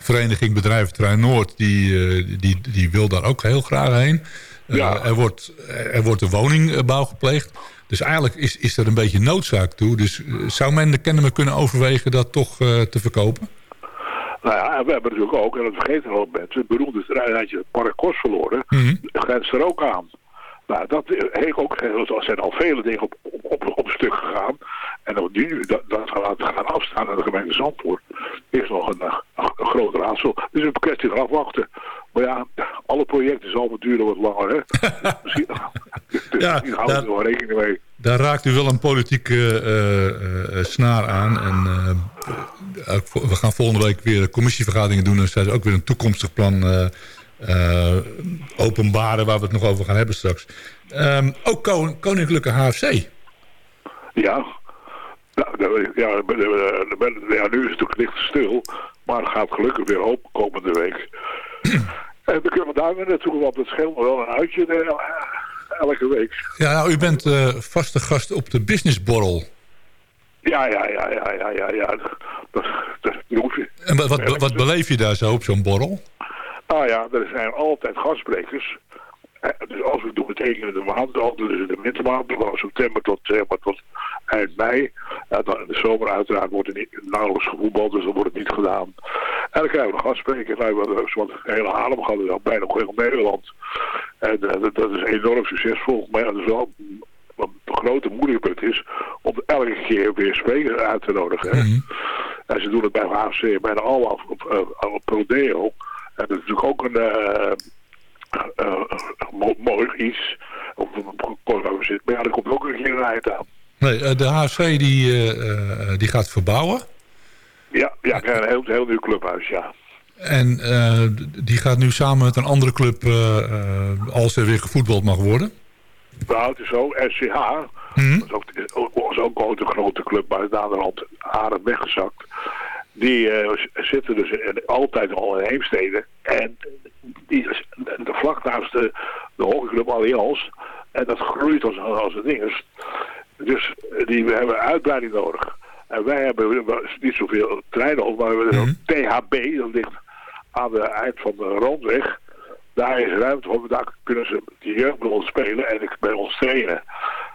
Vereniging Bedrijventerrein Noord... Die, eh, die, die wil daar ook heel graag heen. Eh, er, wordt, er wordt een woningbouw gepleegd. Dus eigenlijk is, is er een beetje noodzaak toe. Dus eh, zou men de Kennemer kunnen overwegen dat toch te verkopen? Nou ja, en we hebben natuurlijk ook, en dat vergeten een hoop mensen, het beroemde het Park Kors verloren, grenst er ook aan. Nou, dat heeft ook, er zijn al vele dingen op, op, op, op stuk gegaan. En die nu dat, dat gaan laten gaan afstaan aan de gemeente Zandvoort, is nog een, een, een groot raadsel. Dus een kwestie van afwachten. Maar ja, alle projecten zal het duren wat langer, hè? misschien dus Ja, misschien houden we er wel rekening mee. Daar raakt u wel een politieke eh, eh, eh, snaar aan. En ook we gaan volgende week weer commissievergaderingen doen. En zij is ook weer een toekomstig plan openbaren... waar we het nog over gaan hebben straks. Ehm, ook Kon- Koninklijke HFC. Ja. Nou, ja, ja, nu is het natuurlijk licht stil, maar het gaat gelukkig weer open komende week. en dan kunnen we daar weer naartoe, want het scheelt wel een uitje eh, elke week. Ja, nou, u bent eh, vaste gast op de businessborrel. Ja, ja, ja, ja, ja, ja, ja. Dat, dat, dat hoef je. En wat, wat, wat beleef je daar zo op zo'n borrel? Nou ja, er zijn altijd gastsprekers. Dus als we doen betekenen de maand, dan doen ze de wintermaand, van september tot, zeg maar, tot eind mei. Ja, dan in de zomer uiteraard wordt er niet, nauwelijks gevoetbald, dus dan wordt het niet gedaan. En dan krijgen we een gastspreker. Nou, we hebben zo'n hele Haarlem gehad, dus al bijna heel Nederland. En eh, dat, dat is enorm succesvol. Maar ja, dat is wel wat de grote moeilijkheid is om elke keer weer sprekers uit te nodigen. Hè? En ze doen het bij HFC bijna allemaal op, op, op, op Prodeo. En dat is natuurlijk ook een eh, mooi iets. Of een kort over zit. Maar ja, er komt ook een keer een eind aan. Nee, eh, de HFC die, eh, eh, die gaat verbouwen. Ja, ja, een heel, heel nieuw clubhuis, ja. En eh, die gaat nu samen met een andere club, eh, eh, als er weer gevoetbald mag worden. Nou, het is zo, SCH, Mhm. dat is ook, was ook ooit een grote club, maar is naderhand aardig weggezakt. Die eh, zitten dus altijd al in Heemstede. En die is de vlak naast de, de hockeyclub Allianz. En dat groeit als, als het ding is. Dus eh, die we hebben uitbreiding nodig. En wij hebben niet zoveel treinen op, maar we hebben een THB, dat ligt aan de eind van de rondweg. Daar is ruimte voor, daar kunnen ze die jeugd bij ons spelen en ik bij ons trainen.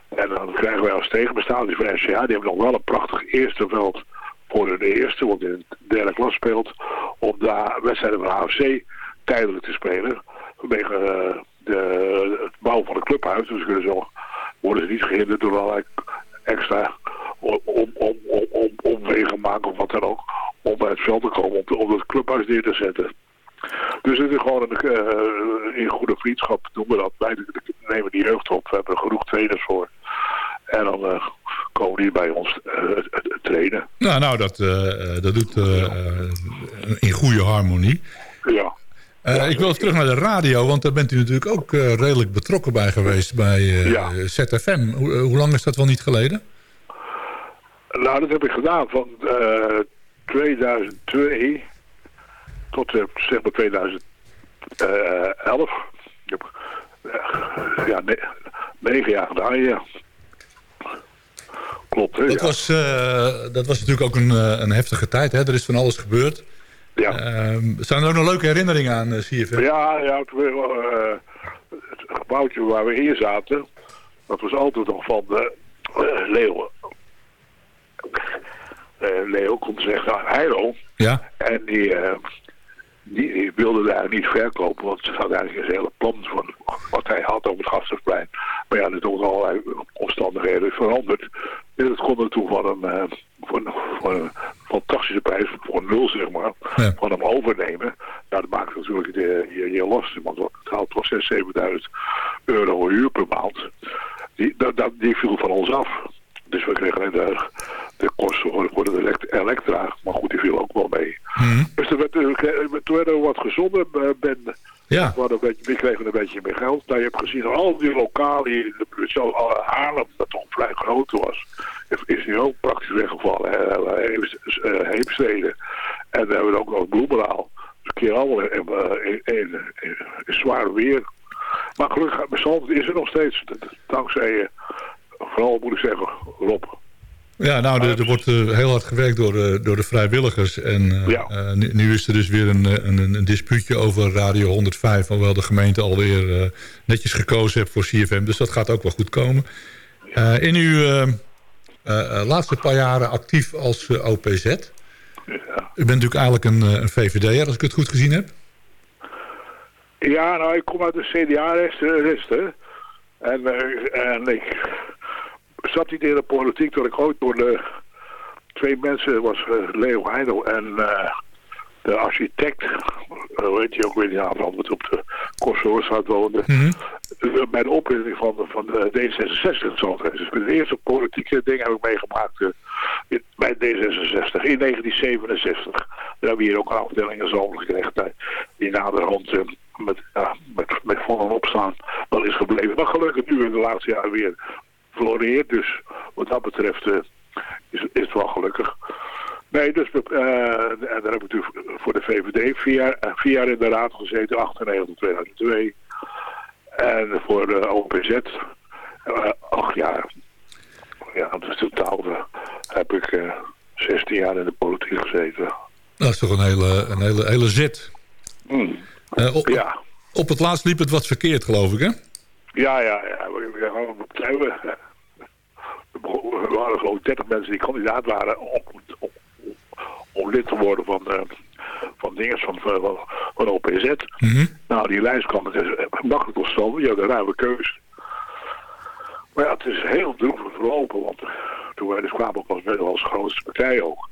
En dan krijgen wij als tegenbestaan, die van SCH, die hebben nog wel een prachtig eerste veld voor de eerste, want in de derde klas speelt, om daar wedstrijden van AFC tijdelijk te spelen. Vanwege eh, de, het bouwen van het clubhuis. Dus kunnen ze, worden ze niet gehinderd door allerlei extra om, om, om, om, om, omwegen maken of wat dan ook. Om bij het veld te komen, om, om het clubhuis neer te zetten. Dus het is gewoon een, eh, in goede vriendschap doen we dat. Wij nemen die jeugd op. We hebben er genoeg trainers voor. En dan eh, komen die bij ons eh, trainen. Nou, nou dat, eh, dat doet in goede harmonie. Ja. Ik wil even terug naar de radio, want daar bent u natuurlijk ook redelijk betrokken bij geweest bij ZFM. Hoe, hoe lang is dat wel niet geleden? Nou, dat heb ik gedaan van eh 2002 tot zeg maar 2011. Ik heb ja, ne- negen jaar gedaan, ja. Klopt? Dat, ja. was, eh, dat was natuurlijk ook een, eh, een heftige tijd. Hè? Er is van alles gebeurd. Ja. Ehm, zijn er ook nog leuke herinneringen aan, eh, CFM? Ja, ja het gebouwtje waar we in zaten, dat was altijd nog van de eh, Leo. Eh, Leo kon zeggen, Heilo. Ja. En die, die, die wilde daar niet verkopen, want ze had eigenlijk een hele plan van wat hij had over het Gasthuisplein. Maar ja, er zijn allerlei omstandigheden veranderd. Dus het kon er toen van een, eh, een, voor een fantastische prijs, voor nul zeg maar, van hem overnemen. Nou, dat maakt natuurlijk de, je, je lastig, want het haalt toch 6.000, 7.000 euro huur per maand. Die, dat, dat, die viel van ons af. Dus we kregen de, de kosten voor, de elekt- elektra, maar goed, die viel ook wel mee. Dus toen, werd, toen we wat gezonder. eh, Ben, ja. we, een beetje, we kregen een beetje meer geld. Nou, je hebt gezien, al die lokalen zo Haarlem, dat toch vrij groot was, is- nu ook praktisch weggevallen. Heems- eh. En we hebben ook nog Bloemendaal. Dus een keer allemaal in, in, zwaar weer. Maar gelukkig, Zandvoort is er nog steeds, dankzij, eh, vooral moet ik zeggen, Rob. Ja, nou, er, er wordt eh, heel hard gewerkt door, eh, door de vrijwilligers. En eh, nu, nu is er dus weer een, een, een dispuutje over Radio 105... hoewel de gemeente alweer netjes gekozen heeft voor CFM. Dus dat gaat ook wel goed komen. In uw laatste paar jaren actief als OPZ. U bent natuurlijk eigenlijk een, een VVD'er, als ik het goed gezien heb. Ja, nou, ik kom uit de CDA-resten. En, en ik zat niet in de politiek toen ik ooit door de twee mensen was, eh, Leo Heidel en eh, de architect, eh, hoe heet je ook weer die naam veranderd op de Kosoorstraat woonde. Mhm. Eh, Bij de oprichting van, de- van de D66 in Zandvoort. Dus de eerste politieke ding heb ik meegemaakt eh, in- bij D66 in 1967. Daar hebben we hier ook een afdeling in Zandvoort gekregen. eh, Die naderhand eh, met, ja, met, met en opstaan wel is gebleven. Maar gelukkig nu in de laatste jaren weer floreert. Dus wat dat betreft eh, is, is het wel gelukkig. Nee, dus en daar heb ik natuurlijk voor de VVD vier, jaar- eh, vier jaar in de raad gezeten, 98 2002. En voor de OPZ acht jaar. Ja, dus totaal heb ik eh 16 jaar in de politiek gezeten. Dat is toch een hele, een hele, hele zet. Hmm. Op, Ja. op het laatst liep het wat verkeerd, geloof ik, hè? Ja, ja, ja. We waren geloof ik 30 mensen die kandidaat waren om, om, om lid te worden van, eh van dinges van, van, van OPZ. Nou, die lijst kwam het makkelijk tot stand. Je had een ruime keus. Maar ja, het is heel droevig verlopen, want toen wij dus kwamen was wij als grootste partij ook.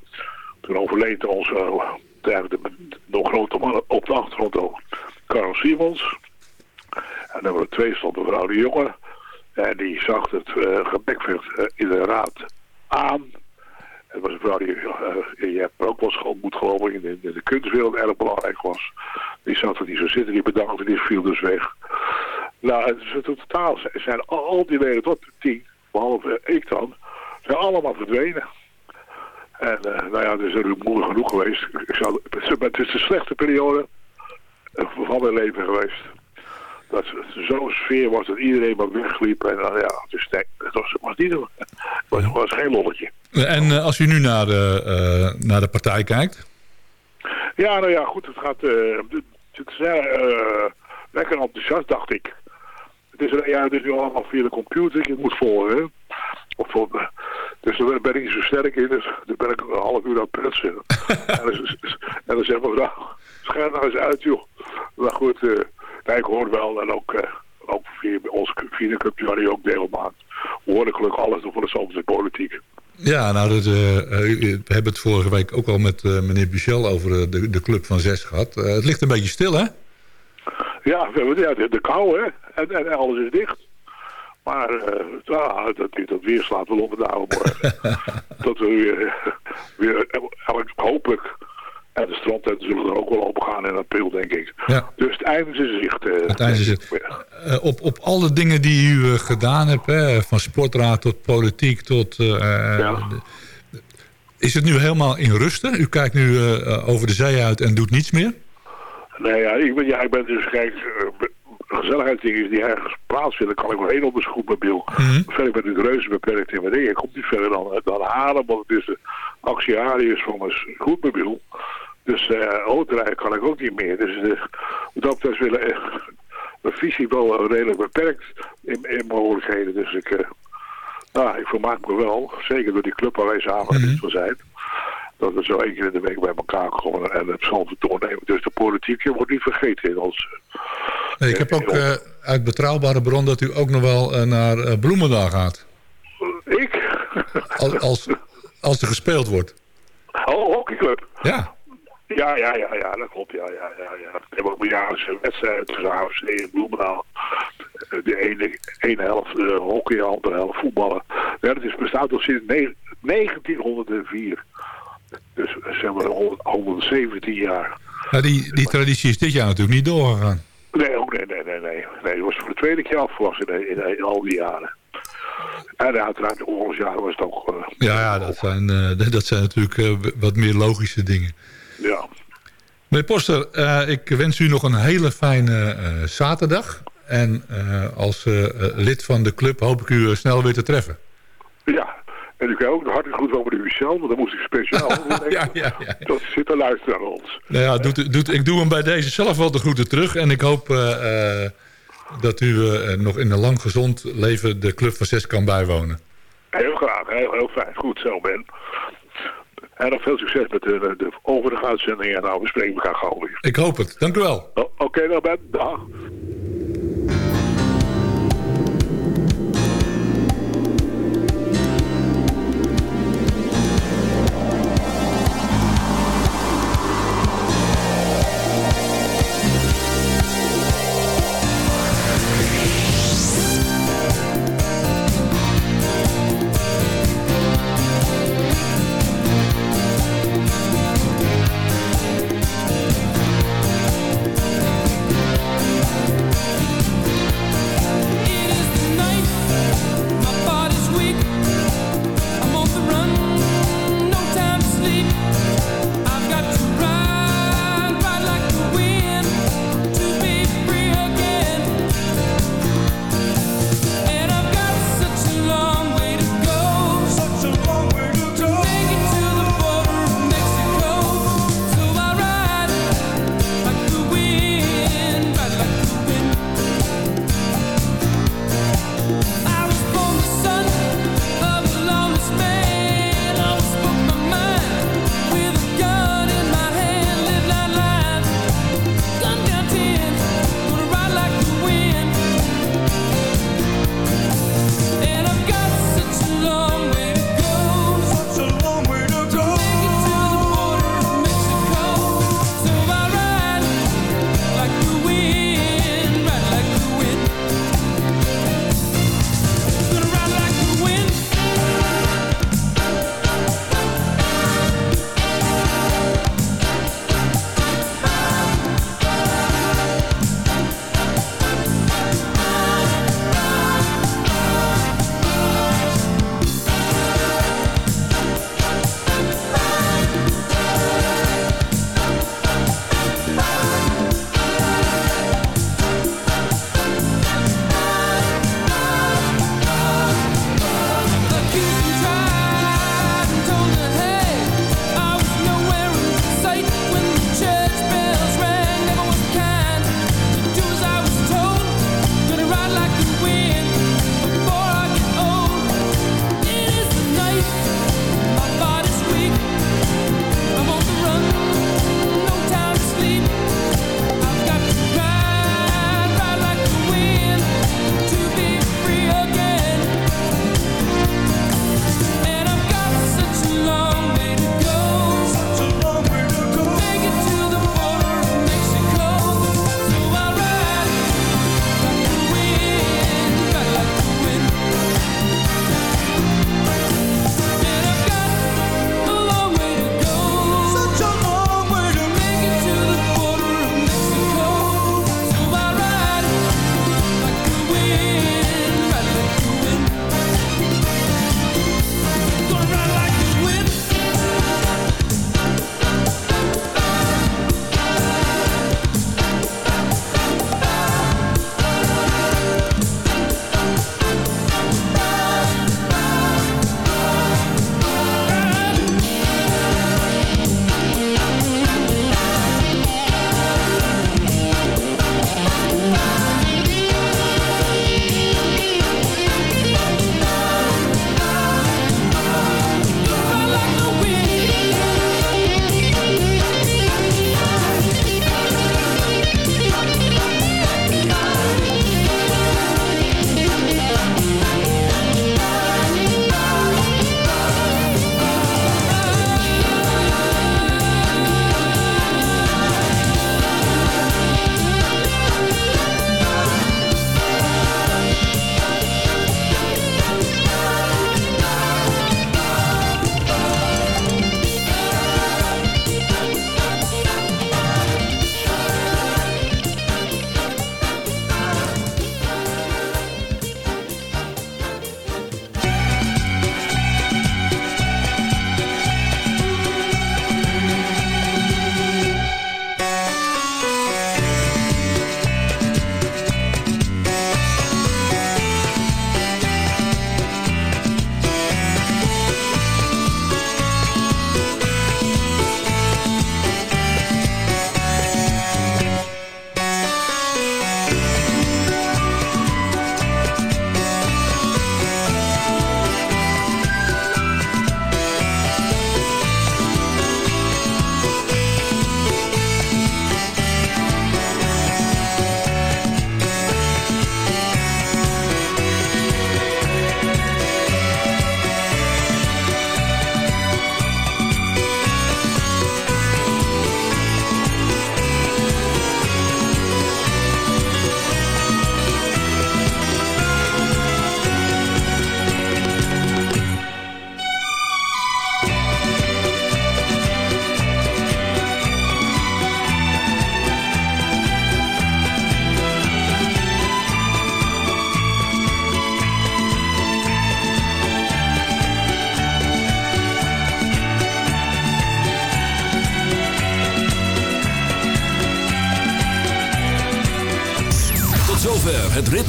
Toen overleed onze, uh, de, de, nog grote man op de achtergrond ook, Karel Simons. En nummer twee stond mevrouw de Jonge. En die zag het uh, gebekvecht uh, in de raad aan. Het was een vrouw die, je hebt ook wel eens ontmoet geloof in de, de kunstwereld erg belangrijk was. Die zat er niet zo zitten, die bedankte, die viel dus weg. Nou, in totaal zijn al, die leden tot tien, behalve ik dan, zijn allemaal verdwenen. En nou ja, het is natuurlijk moeilijk genoeg geweest. Ik zou, het is de slechte periode van mijn leven geweest. Dat zo'n sfeer was dat iedereen maar wegliep. En uh, ja, dus, nee, het was, was niet een, het was, het was geen lolletje. En uh, als u nu naar de, uh, naar de partij kijkt? Ja, nou ja, goed. Het gaat... Uh, het is lekker enthousiast, dacht ik. Het is, ja, het is nu allemaal via de computer. Je moet volgen, hè. Of, dus daar ben ik niet zo sterk in. Dus daar ben ik een half uur aan het prutsen. en, dan, en dan zegt mevrouw, schijn nou eens uit, joh. Maar goed, ik hoor wel. En ook, uh, ook via onze de club waar je ook deel maakt. Ik gelukkig alles voor de Zandvoortse politiek. Ja, nou, dat, uh, we hebben het vorige week ook al met meneer Buchel over de, de club van zes gehad. het ligt een beetje stil, hè? Ja, de, de kou, hè. En, en alles is dicht. Maar uh, dat, dat weer slaat wel op het oude morgen. dat we weer, weer eigenlijk hopelijk... En de strandtenten zullen er ook wel open gaan in april, denk ik. Ja. Dus het einde is in zicht. Uh, het is. Uh, op, op alle dingen die u gedaan hebt, hè, van sportraad tot politiek tot... Ja. Is het nu helemaal in rusten? U kijkt nu over de zee uit en doet niets meer? Nee, ja, ik ben, ja, ik ben dus kijk, gezelligheidsdingen die ergens plaatsvinden, kan ik wel één op de schoenmobiel. Mm -hmm. Verder ben ik reuze beperkt in mijn dingen. Ik kom niet verder dan, dan halen, want het is de actiearius van mijn schoenmobiel. Dus uh, autorijden kan ik ook niet meer. Dus dat is willen uh, mijn visie wel redelijk beperkt in, in mogelijkheden. Dus ik, uh, nou, ik vermaak me wel, zeker door die club waar wij samen mm -hmm. zijn. Dat we zo één keer in de week bij elkaar komen en het zal doornemen. Dus de politiek wordt niet vergeten in ons. Nee, ik heb ook uh, uit betrouwbare bron dat u ook nog wel uh, naar Bloemendaal gaat. Ik? als, als, als er gespeeld wordt. Oh, hockeyclub? Ja. Ja, ja, ja, ja, dat klopt. Ja, ja, ja, ja. We hebben ook een jaarlijkse wedstrijd tussen AFC en Bloemendaal. De ene, ene helft uh, hockey, de andere helft voetballen. Ja, dat is bestaat al sinds 1904. Dus zeg maar 117 jaar. Nou, die, die traditie is dit jaar natuurlijk niet doorgegaan. Nee, oh, nee, nee, nee, nee. Nee, het was voor de tweede keer afgewassen in, in, in, al die jaren. En uiteraard oorlogsjaren was het ook... Uh, ja, ja dat, zijn, uh, dat zijn natuurlijk uh, wat meer logische dingen. Ja. Meneer Poster, ik wens u nog een hele fijne zaterdag. En als lid van de club hoop ik u snel weer te treffen. Ja, en u kan ook nog hartelijk goed over de Michel, want dan moest ik speciaal ja, ja, ja. Dat zit te luisteren naar ons. Nou ja, doet, doet, ik doe hem bij deze zelf wel de groeten terug. En ik hoop dat u nog in een lang gezond leven de Club van Zes kan bijwonen. Heel graag, heel, heel fijn. Goed zo, Ben. En dan veel succes met de, de overige uitzendingen. En nou, we spreken elkaar gauw weer. Ik hoop het. Dank u wel. Oké okay, dan, Ben. Dag.